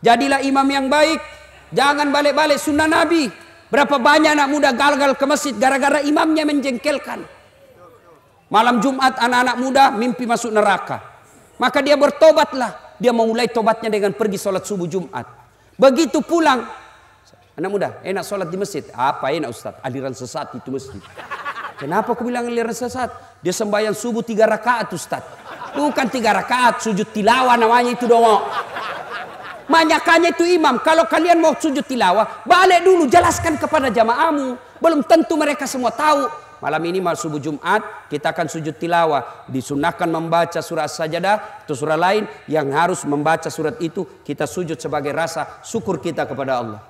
jadilah imam yang baik. Jangan balik-balik sunnah Nabi. Berapa banyak anak muda gagal ke masjid gara-gara imamnya menjengkelkan. Malam Jumat anak-anak muda mimpi masuk neraka. Maka dia bertobatlah. Dia memulai tobatnya dengan pergi sholat subuh Jumat. Begitu pulang, Anak muda, enak sholat di masjid. Apa enak Ustaz? Aliran sesat itu masjid. Kenapa aku bilang aliran sesat? Dia sembahyang subuh tiga rakaat Ustaz. Bukan tiga rakaat, sujud tilawah namanya itu dong. Manyakannya itu imam. Kalau kalian mau sujud tilawah, balik dulu jelaskan kepada jamaahmu. Belum tentu mereka semua tahu. Malam ini mal subuh Jumat kita akan sujud tilawah. Disunahkan membaca surat sajadah atau surah lain yang harus membaca surat itu kita sujud sebagai rasa syukur kita kepada Allah.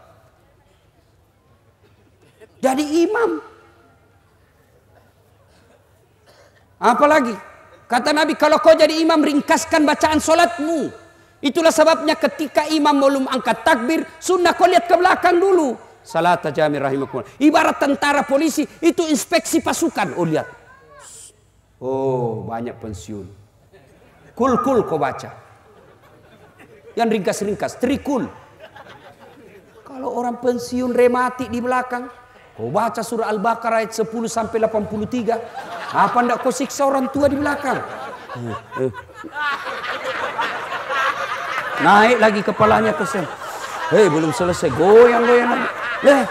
Jadi imam. Apalagi kata Nabi kalau kau jadi imam ringkaskan bacaan solatmu. Itulah sebabnya ketika imam belum angkat takbir, sunnah kau lihat ke belakang dulu. Salat jami rahimakumullah. Ibarat tentara polisi itu inspeksi pasukan. Oh lihat. Oh banyak pensiun. Kul kul kau baca. Yang ringkas-ringkas, trikul. Kalau orang pensiun remati di belakang, Kau baca surah Al-Baqarah ayat 10 sampai 83. Apa ndak kau siksa orang tua di belakang? Naik lagi kepalanya ke sana. Hei, belum selesai. Goyang-goyang lagi. Eh,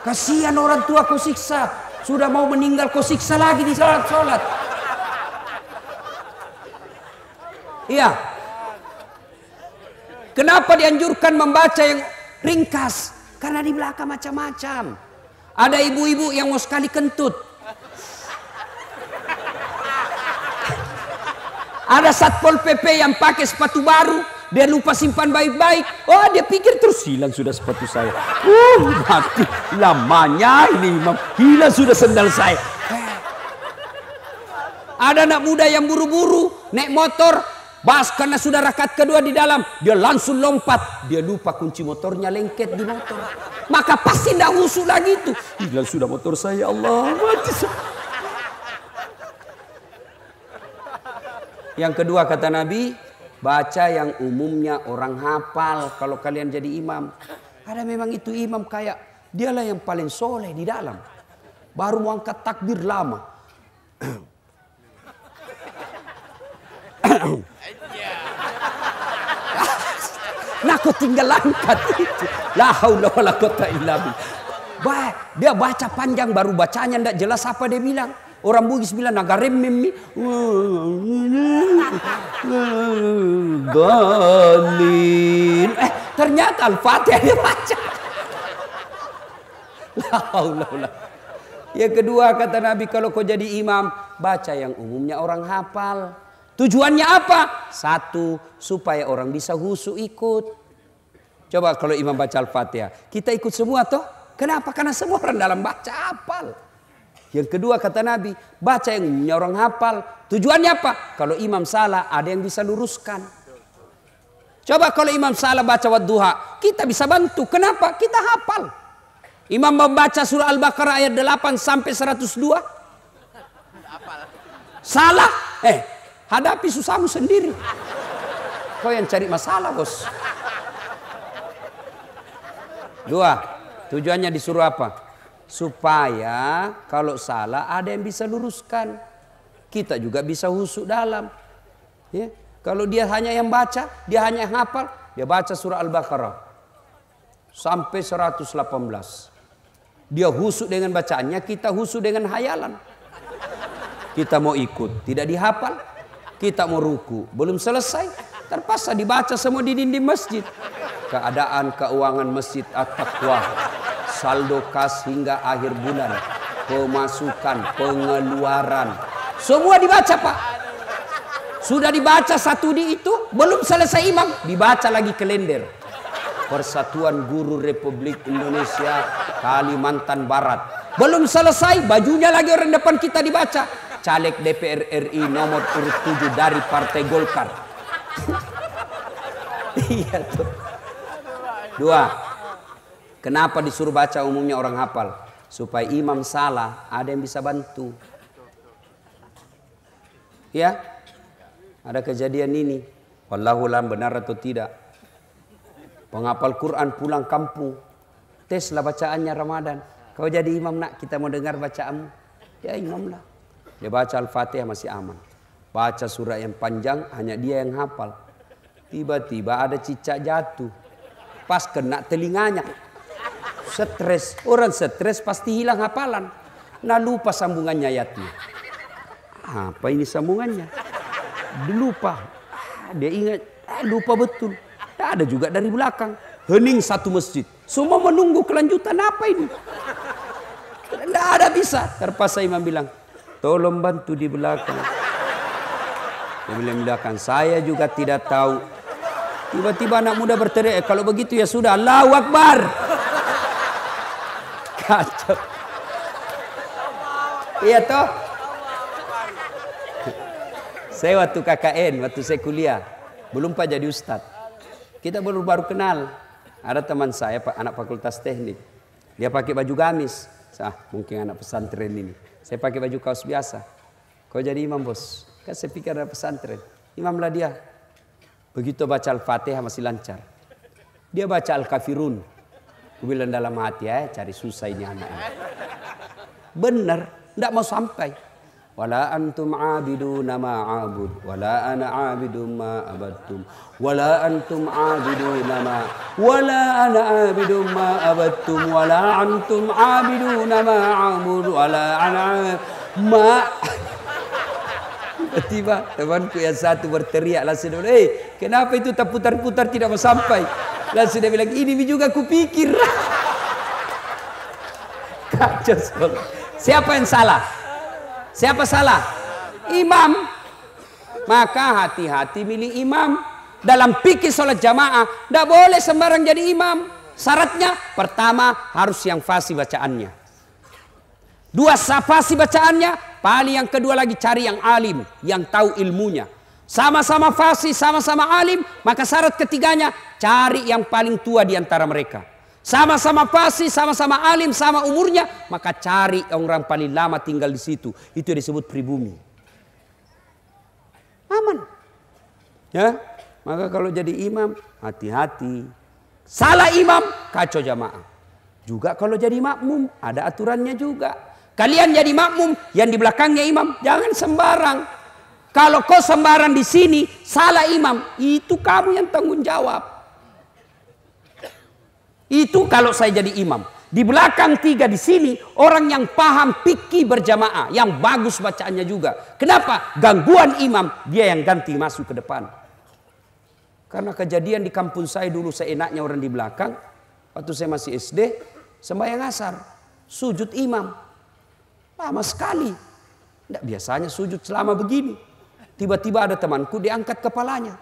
kasihan orang tua kau siksa. Sudah mau meninggal kau siksa lagi di salat-salat. Iya. Kenapa dianjurkan membaca yang ringkas? Karena di belakang macam-macam. Ada ibu-ibu yang mau sekali kentut. Ada satpol PP yang pakai sepatu baru, dia lupa simpan baik-baik. Oh, dia pikir terus hilang sudah sepatu saya. Uh, mati lamanya ini imam. Hilang sudah sendal saya. Ada anak muda yang buru-buru naik motor, bas karena sudah rakaat kedua di dalam, dia langsung lompat. Dia lupa kunci motornya lengket di motor. Maka pasti tidak usul lagi itu. Hilang sudah motor saya, Allah. Yang kedua kata Nabi, baca yang umumnya orang hafal kalau kalian jadi imam. Ada memang itu imam kayak dialah yang paling soleh di dalam. Baru mau angkat takbir lama. Nah kau tinggal angkat itu. La haula wala quwata illa billah. Dia baca panjang baru bacanya ndak jelas apa dia bilang. Orang Bugis bilang naga remem Galin. Eh ternyata Al-Fatihah dia baca. Yang kedua kata Nabi kalau kau jadi imam baca yang umumnya orang hafal. Tujuannya apa? Satu supaya orang bisa husu ikut. Coba kalau imam baca Al-Fatihah, kita ikut semua toh? Kenapa? Karena semua orang dalam baca hafal. Yang kedua kata Nabi, baca yang orang hafal. Tujuannya apa? Kalau imam salah, ada yang bisa luruskan. Coba kalau imam salah baca wadduha, kita bisa bantu. Kenapa? Kita hafal. Imam membaca surah Al-Baqarah ayat 8 sampai 102. Salah? Eh, hadapi susahmu sendiri. Kau yang cari masalah, bos. Dua, tujuannya disuruh apa? supaya kalau salah ada yang bisa luruskan. Kita juga bisa husuk dalam. Ya. Kalau dia hanya yang baca, dia hanya yang hafal, dia baca surah Al-Baqarah sampai 118. Dia husuk dengan bacaannya, kita husuk dengan hayalan. Kita mau ikut, tidak dihafal. Kita mau ruku, belum selesai. Terpaksa dibaca semua di dinding masjid. Keadaan keuangan masjid at-taqwa saldo kas hingga akhir bulan, pemasukan, pengeluaran, semua dibaca pak. Sudah dibaca satu di itu, belum selesai imam, dibaca lagi kalender. Persatuan Guru Republik Indonesia Kalimantan Barat. Belum selesai, bajunya lagi orang depan kita dibaca. Caleg DPR RI nomor urut 7 dari Partai Golkar. iya tuh. Dua, Kenapa disuruh baca umumnya orang hafal? Supaya imam salah, ada yang bisa bantu. Ya, ada kejadian ini. Wallahulam benar atau tidak. Penghafal Quran pulang kampung. Teslah bacaannya Ramadan. Kau jadi imam nak, kita mau dengar bacaanmu. Ya imam lah. Dia baca Al-Fatihah masih aman. Baca surah yang panjang, hanya dia yang hafal. Tiba-tiba ada cicak jatuh. Pas kena telinganya, Stres. Orang stres pasti hilang hafalan. Nah lupa sambungannya ayatnya. Apa ini sambungannya? Lupa. Dia ingat. Ah, lupa betul. Ada juga dari belakang. Hening satu masjid. Semua menunggu kelanjutan apa ini? Tidak ada bisa. Terpaksa imam bilang. Tolong bantu di belakang. Dia bilang belakang. Saya juga tidak tahu. Tiba-tiba anak muda berteriak. Kalau begitu ya sudah. Allahu Akbar. Kacau. Iya toh? Saya waktu KKN, waktu saya kuliah, belum pak jadi ustad. Kita baru baru kenal. Ada teman saya, anak fakultas teknik. Dia pakai baju gamis. Sah, mungkin anak pesantren ini. Saya pakai baju kaos biasa. Kau jadi imam bos. Kan saya pikir ada pesantren. Imam lah dia. Begitu baca Al-Fatihah masih lancar. Dia baca Al-Kafirun. Aku bilang dalam hati ya, cari susah ini anak. Benar, tidak mau sampai. Antum abidu nama abud, wala ana abidu ma abadtum, wala antum abidu nama, wala ana abidu ma abadtum, wala antum abidu nama abud, wala ana ma Tiba temanku yang satu berteriak langsung, eh kenapa itu tak putar-putar tidak mau sampai? Langsung dia bilang, ini juga kupikir. Kacau Siapa yang salah? Siapa salah? Imam. Maka hati-hati milih imam. Dalam pikir sholat jamaah, tidak boleh sembarang jadi imam. Syaratnya pertama harus yang fasih bacaannya. Dua fasih bacaannya, paling yang kedua lagi cari yang alim, yang tahu ilmunya. Sama-sama fasih, sama-sama alim, maka syarat ketiganya cari yang paling tua di antara mereka. Sama-sama fasih, sama-sama alim, sama umurnya, maka cari orang paling lama tinggal di situ. Itu disebut pribumi. Aman. Ya, maka kalau jadi imam, hati-hati. Salah imam, kacau jamaah. Juga kalau jadi makmum, ada aturannya juga. Kalian jadi makmum, yang di belakangnya imam, jangan sembarang. Kalau kau sembarang di sini, salah imam, itu kamu yang tanggung jawab. Itu kalau saya jadi imam. Di belakang tiga di sini orang yang paham pikir berjamaah, yang bagus bacaannya juga. Kenapa? Gangguan imam dia yang ganti masuk ke depan. Karena kejadian di kampung saya dulu seenaknya orang di belakang. Waktu saya masih SD, sembahyang asar, sujud imam. Lama sekali. Tidak biasanya sujud selama begini. Tiba-tiba ada temanku diangkat kepalanya.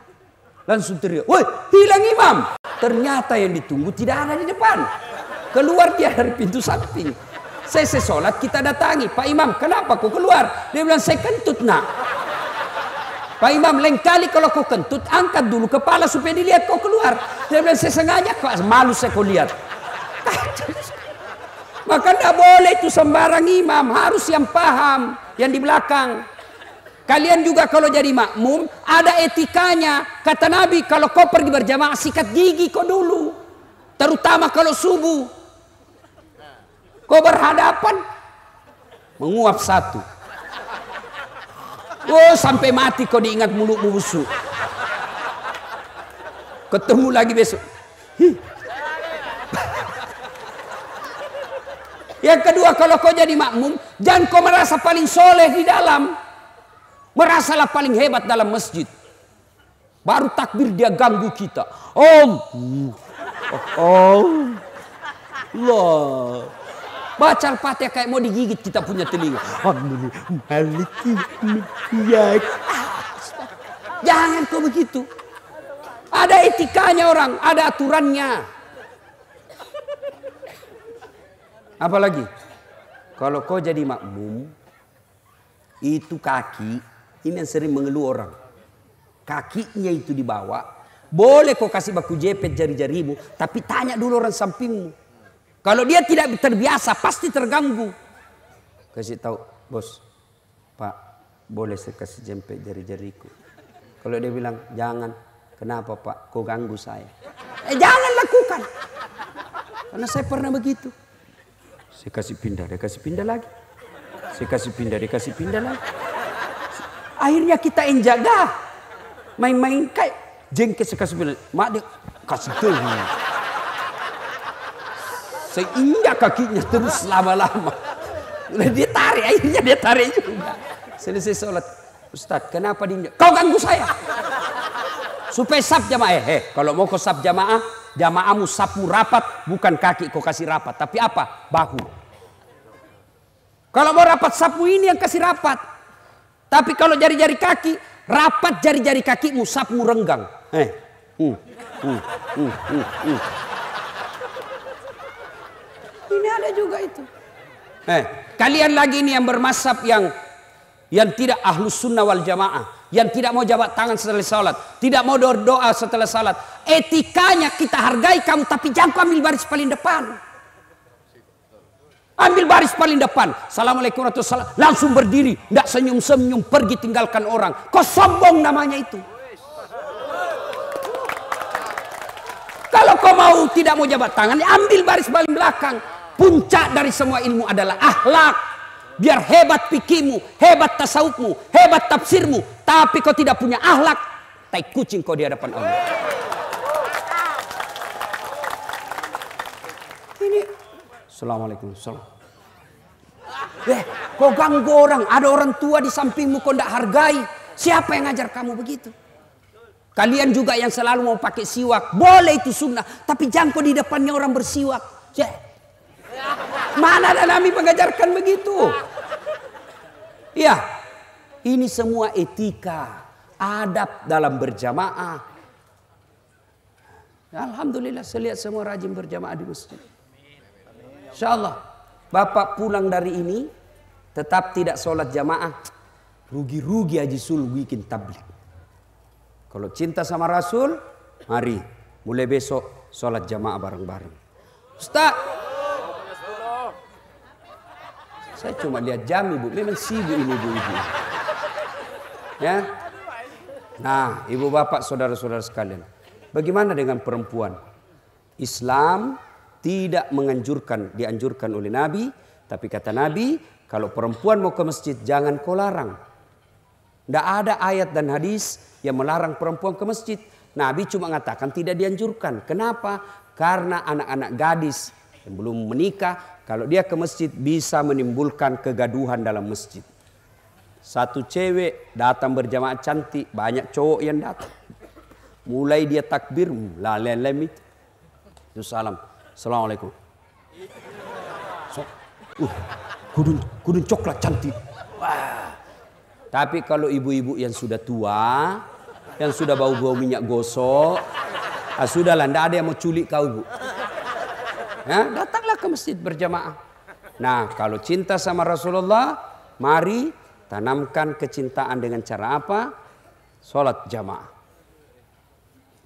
Langsung teriak, woi hilang imam. Ternyata yang ditunggu tidak ada di depan. Keluar dia dari pintu samping. Saya sesolat kita datangi. Pak Imam kenapa kau keluar? Dia bilang saya kentut nak. Pak Imam lain kali kalau kau kentut angkat dulu kepala supaya dilihat kau keluar. Dia bilang saya sengaja kok malu saya kau lihat. Maka tidak boleh itu sembarang imam harus yang paham yang di belakang. Kalian juga kalau jadi makmum ada etikanya. Kata Nabi kalau kau pergi berjamaah sikat gigi kau dulu. Terutama kalau subuh. Kau berhadapan menguap satu. Oh sampai mati kau diingat mulutmu busuk. Ketemu lagi besok. Yang kedua kalau kau jadi makmum, jangan kau merasa paling soleh di dalam. Merasalah paling hebat dalam masjid. Baru takbir dia ganggu kita. Om. Oh. Allah. Baca Al-Fatihah kayak mau digigit kita punya telinga. Jangan kau begitu. Ada etikanya orang, ada aturannya. Apalagi kalau kau jadi makmum, itu kaki ini yang sering mengeluh orang. Kakinya itu dibawa, boleh kau kasih baku jepit jari-jarimu, tapi tanya dulu orang sampingmu. Kalau dia tidak terbiasa pasti terganggu. Kasih tahu, bos, pak, boleh saya kasih jempet jari-jariku. Kalau dia bilang jangan, kenapa pak? Kau ganggu saya. Eh jangan lakukan. Karena saya pernah begitu. Saya kasih pindah, dia kasih pindah lagi. Saya kasih pindah, dia kasih pindah lagi. Akhirnya kita yang jaga. Main-main kayak jengkel saya kasih pindah. Mak dia kasih tuh. Sehingga kakinya terus lama-lama. Dia tarik, akhirnya dia tarik juga. Selesai sholat. Ustaz, kenapa dia? Kau ganggu saya. Supaya sab jamaah. Eh, eh, kalau mau kau sab jamaah, jamaahmu sabmu rapat, bukan kaki kau kasih rapat. Tapi apa? Bahu. Kalau mau rapat sabmu ini yang kasih rapat. Tapi kalau jari-jari kaki, rapat jari-jari kakimu, sabmu renggang. Eh, hmm, hmm, hmm, hmm, hmm. Ini ada juga itu. Eh, kalian lagi ini yang bermasab yang yang tidak ahlus sunnah wal jamaah, yang tidak mau jabat tangan setelah salat, tidak mau doa setelah salat. Etikanya kita hargai kamu, tapi jangan ambil baris paling depan. Ambil baris paling depan. Assalamualaikum warahmatullahi wabarakatuh. Langsung berdiri, tidak senyum-senyum, pergi tinggalkan orang. Kau sombong namanya itu. Kalau kau mau tidak mau jabat tangan, ambil baris paling belakang. Puncak dari semua ilmu adalah akhlak. Biar hebat pikirmu, hebat tasawufmu, hebat tafsirmu. Tapi kau tidak punya akhlak, tai kucing kau di hadapan Allah. Ini Assalamualaikum. Salam. Eh, kau ganggu orang. Ada orang tua di sampingmu kau tidak hargai. Siapa yang ngajar kamu begitu? Kalian juga yang selalu mau pakai siwak. Boleh itu sunnah. Tapi jangan kau di depannya orang bersiwak. Yeah. Mana ada Nabi mengajarkan begitu? Ya, ini semua etika. adab dalam berjamaah. Alhamdulillah saya lihat semua rajin berjamaah di masjid. Insya Allah Bapak pulang dari ini tetap tidak sholat jamaah. Rugi-rugi Haji Sul bikin tablik. Kalau cinta sama Rasul, mari mulai besok sholat jamaah bareng-bareng. Ustaz, saya cuma lihat jam ibu, memang sibuk ini ibu-ibu. Ya, Nah, ibu bapak, saudara-saudara sekalian, bagaimana dengan perempuan? Islam tidak menganjurkan, dianjurkan oleh Nabi, tapi kata Nabi, kalau perempuan mau ke masjid jangan kau larang. Tidak ada ayat dan hadis yang melarang perempuan ke masjid. Nabi cuma mengatakan tidak dianjurkan. Kenapa? Karena anak-anak gadis yang belum menikah, kalau dia ke masjid bisa menimbulkan kegaduhan dalam masjid. Satu cewek datang berjamaah cantik, banyak cowok yang datang. Mulai dia takbir, lalem itu. Itu salam. Assalamualaikum. So, uh, kudun, kudun coklat cantik. Wah. Tapi kalau ibu-ibu yang sudah tua, yang sudah bau-bau minyak gosok, ah, sudahlah, tidak ada yang mau culik kau ibu. Ya, datanglah ke masjid berjamaah. Nah, kalau cinta sama Rasulullah, mari tanamkan kecintaan dengan cara apa? Sholat jamaah.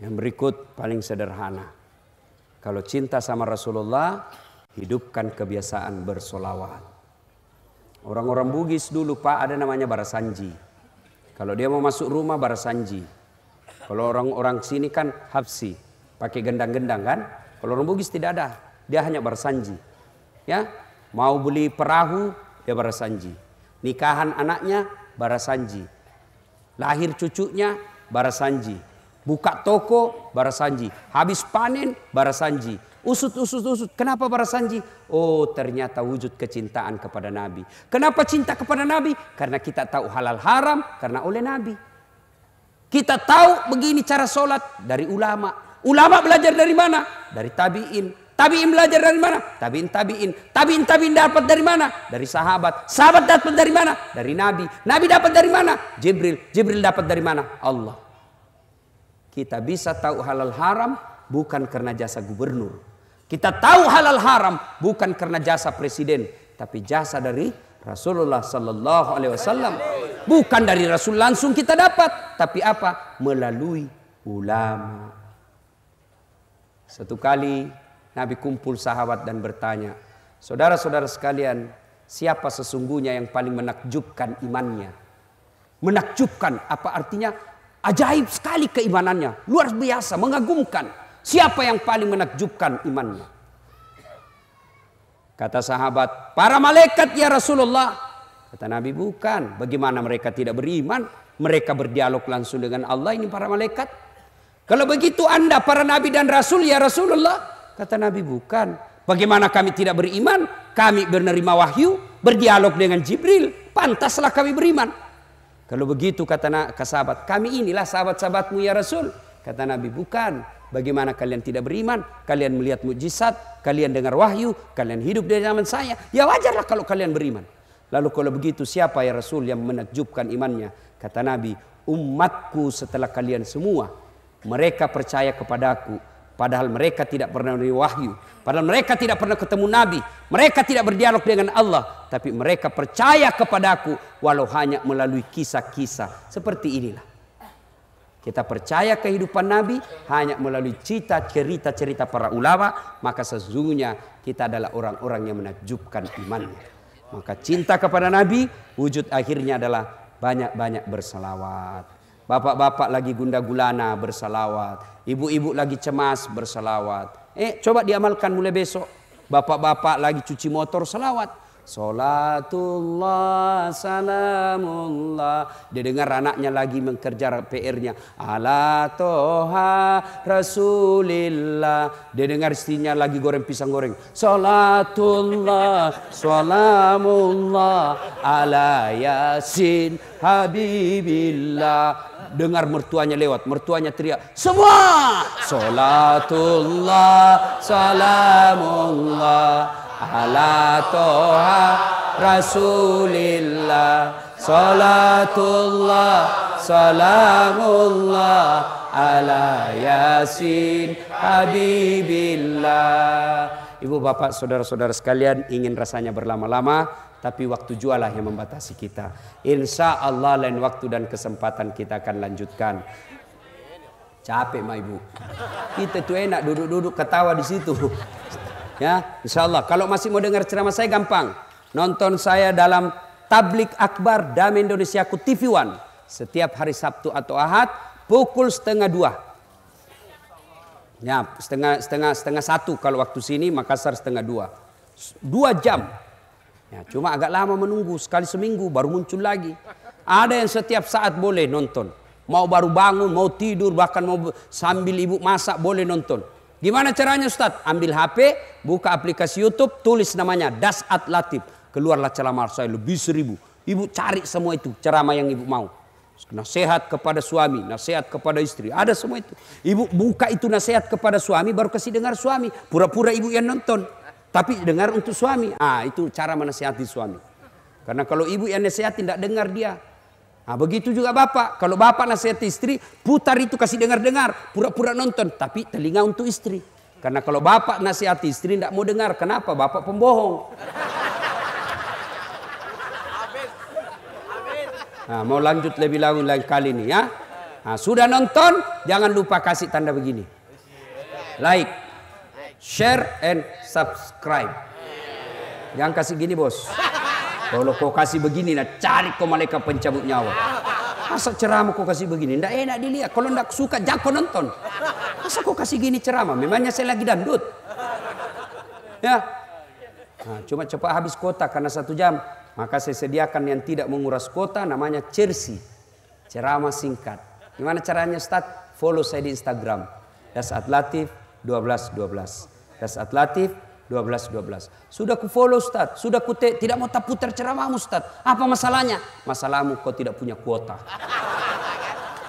Yang berikut paling sederhana. Kalau cinta sama Rasulullah, hidupkan kebiasaan bersolawat. Orang-orang Bugis dulu Pak ada namanya Barasanji. Kalau dia mau masuk rumah Barasanji. Kalau orang-orang sini kan hapsi, pakai gendang-gendang kan. Kalau orang Bugis tidak ada, dia hanya bersanji. Ya, mau beli perahu dia bersanji. Nikahan anaknya barasanji. Lahir cucunya barasanji. Buka toko barasanji. Habis panen barasanji. Usut, usut, usut. Kenapa barasanji? Oh ternyata wujud kecintaan kepada Nabi. Kenapa cinta kepada Nabi? Karena kita tahu halal haram karena oleh Nabi. Kita tahu begini cara sholat dari ulama. Ulama belajar dari mana? Dari tabiin. Tabiin belajar dari mana? Tabiin tabiin. Tabiin tabiin dapat dari mana? Dari sahabat. Sahabat dapat dari mana? Dari Nabi. Nabi dapat dari mana? Jibril. Jibril dapat dari mana? Allah. Kita bisa tahu halal haram bukan karena jasa gubernur. Kita tahu halal haram bukan karena jasa presiden, tapi jasa dari Rasulullah sallallahu alaihi wasallam. Bukan dari Rasul langsung kita dapat, tapi apa? Melalui ulama. Satu kali Nabi kumpul sahabat dan bertanya, "Saudara-saudara sekalian, siapa sesungguhnya yang paling menakjubkan imannya?" Menakjubkan apa artinya? Ajaib sekali keimanannya, luar biasa, mengagumkan. Siapa yang paling menakjubkan imannya? Kata sahabat, para malaikat ya Rasulullah. Kata Nabi, bukan. Bagaimana mereka tidak beriman? Mereka berdialog langsung dengan Allah, ini para malaikat. Kalau begitu anda para nabi dan rasul ya Rasulullah. Kata Nabi, bukan. Bagaimana kami tidak beriman? Kami menerima wahyu, berdialog dengan Jibril. Pantaslah kami beriman. Kalau begitu kata sahabat, kami inilah sahabat-sahabatmu ya Rasul. Kata Nabi, bukan. Bagaimana kalian tidak beriman? Kalian melihat mujizat, kalian dengar wahyu, kalian hidup di zaman saya. Ya wajarlah kalau kalian beriman. Lalu kalau begitu siapa ya Rasul yang menakjubkan imannya? Kata Nabi, umatku setelah kalian semua. Mereka percaya kepadaku. Padahal mereka tidak pernah menerima wahyu. Padahal mereka tidak pernah ketemu Nabi. Mereka tidak berdialog dengan Allah. Tapi mereka percaya kepadaku walau hanya melalui kisah-kisah. Seperti inilah. Kita percaya kehidupan Nabi hanya melalui cita cerita-cerita para ulama, maka sesungguhnya kita adalah orang-orang yang menakjubkan imannya. Maka cinta kepada Nabi, wujud akhirnya adalah banyak-banyak bersalawat. Bapak-bapak lagi gunda gulana bersalawat. Ibu-ibu lagi cemas bersalawat. Eh, coba diamalkan mulai besok. Bapak-bapak lagi cuci motor salawat. Salatullah salamullah. Dia dengar anaknya lagi mengerja PR-nya Ala toha rasulillah. Dia dengar istrinya lagi goreng pisang goreng. Salatullah salamullah. Ala yasin habibillah. Dengar mertuanya lewat, mertuanya teriak, semua! Salatullah salamullah ala toha rasulillah salatullah salamullah ala yasin habibillah Ibu bapak saudara-saudara sekalian ingin rasanya berlama-lama tapi waktu jualah yang membatasi kita. Insya Allah lain waktu dan kesempatan kita akan lanjutkan. Capek mah ibu. Kita tuh enak duduk-duduk ketawa di situ. Ya, insya Allah. Kalau masih mau dengar ceramah saya gampang. Nonton saya dalam Tablik Akbar Damai Indonesiaku TV One. Setiap hari Sabtu atau Ahad pukul setengah dua. Ya, setengah setengah setengah satu kalau waktu sini Makassar setengah dua. Dua jam. Ya, cuma agak lama menunggu sekali seminggu baru muncul lagi. Ada yang setiap saat boleh nonton. Mau baru bangun, mau tidur, bahkan mau sambil ibu masak boleh nonton. Gimana caranya Ustaz? Ambil HP, buka aplikasi YouTube, tulis namanya Das At Latif. Keluarlah ceramah saya lebih seribu. Ibu cari semua itu ceramah yang ibu mau. Nasihat kepada suami, nasihat kepada istri, ada semua itu. Ibu buka itu nasihat kepada suami, baru kasih dengar suami. Pura-pura ibu yang nonton, tapi dengar untuk suami. Ah itu cara menasihati suami. Karena kalau ibu yang nasihat tidak dengar dia, Nah, begitu juga bapak. Kalau bapak nasihat istri, putar itu kasih dengar-dengar, pura-pura nonton, tapi telinga untuk istri. Karena kalau bapak nasihat istri tidak mau dengar, kenapa? Bapak pembohong. Nah, mau lanjut lebih lanjut lain kali ini ya. Nah, sudah nonton, jangan lupa kasih tanda begini. Like, share, and subscribe. Jangan kasih gini bos. Kalau kau kasih begini, nah cari kau malaikat pencabut nyawa. Masa ceramah kau kasih begini? Tidak enak dilihat. Kalau tidak suka, jangan nonton. Masa kau kasih gini ceramah? Memangnya saya lagi dandut. Ya. Nah, cuma cepat habis kota karena satu jam. Maka saya sediakan yang tidak menguras kota namanya Cersi. Ceramah singkat. Gimana caranya start? Follow saya di Instagram. Das Atlatif 1212. Das Atlatif 12 12. Sudah ku follow Ustaz, sudah ku tidak mau tak putar ceramahmu Ustaz. Apa masalahnya? Masalahmu kau tidak punya kuota.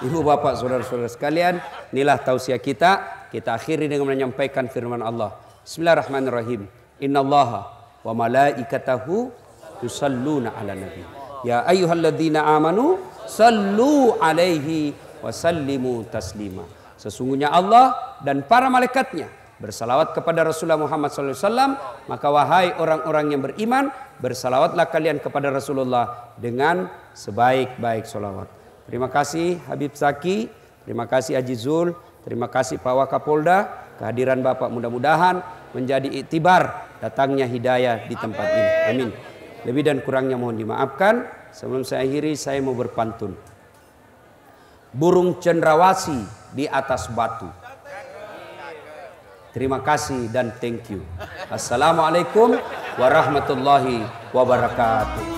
Ibu bapak saudara-saudara sekalian, inilah tausiah kita. Kita akhiri dengan menyampaikan firman Allah. Bismillahirrahmanirrahim. Inna Allah wa malaikatahu yusalluna ala nabi. Ya ayyuhalladzina amanu sallu alaihi wa sallimu taslima. Sesungguhnya Allah dan para malaikatnya bersalawat kepada Rasulullah Muhammad SAW, maka wahai orang-orang yang beriman, bersalawatlah kalian kepada Rasulullah dengan sebaik-baik salawat. Terima kasih Habib Saki, terima kasih Haji Zul, terima kasih Pak Wakapolda, kehadiran Bapak mudah-mudahan menjadi iktibar datangnya hidayah di tempat ini. Amin. Lebih dan kurangnya mohon dimaafkan. Sebelum saya akhiri, saya mau berpantun. Burung cendrawasi di atas batu Terima kasih dan thank you. Assalamualaikum warahmatullahi wabarakatuh.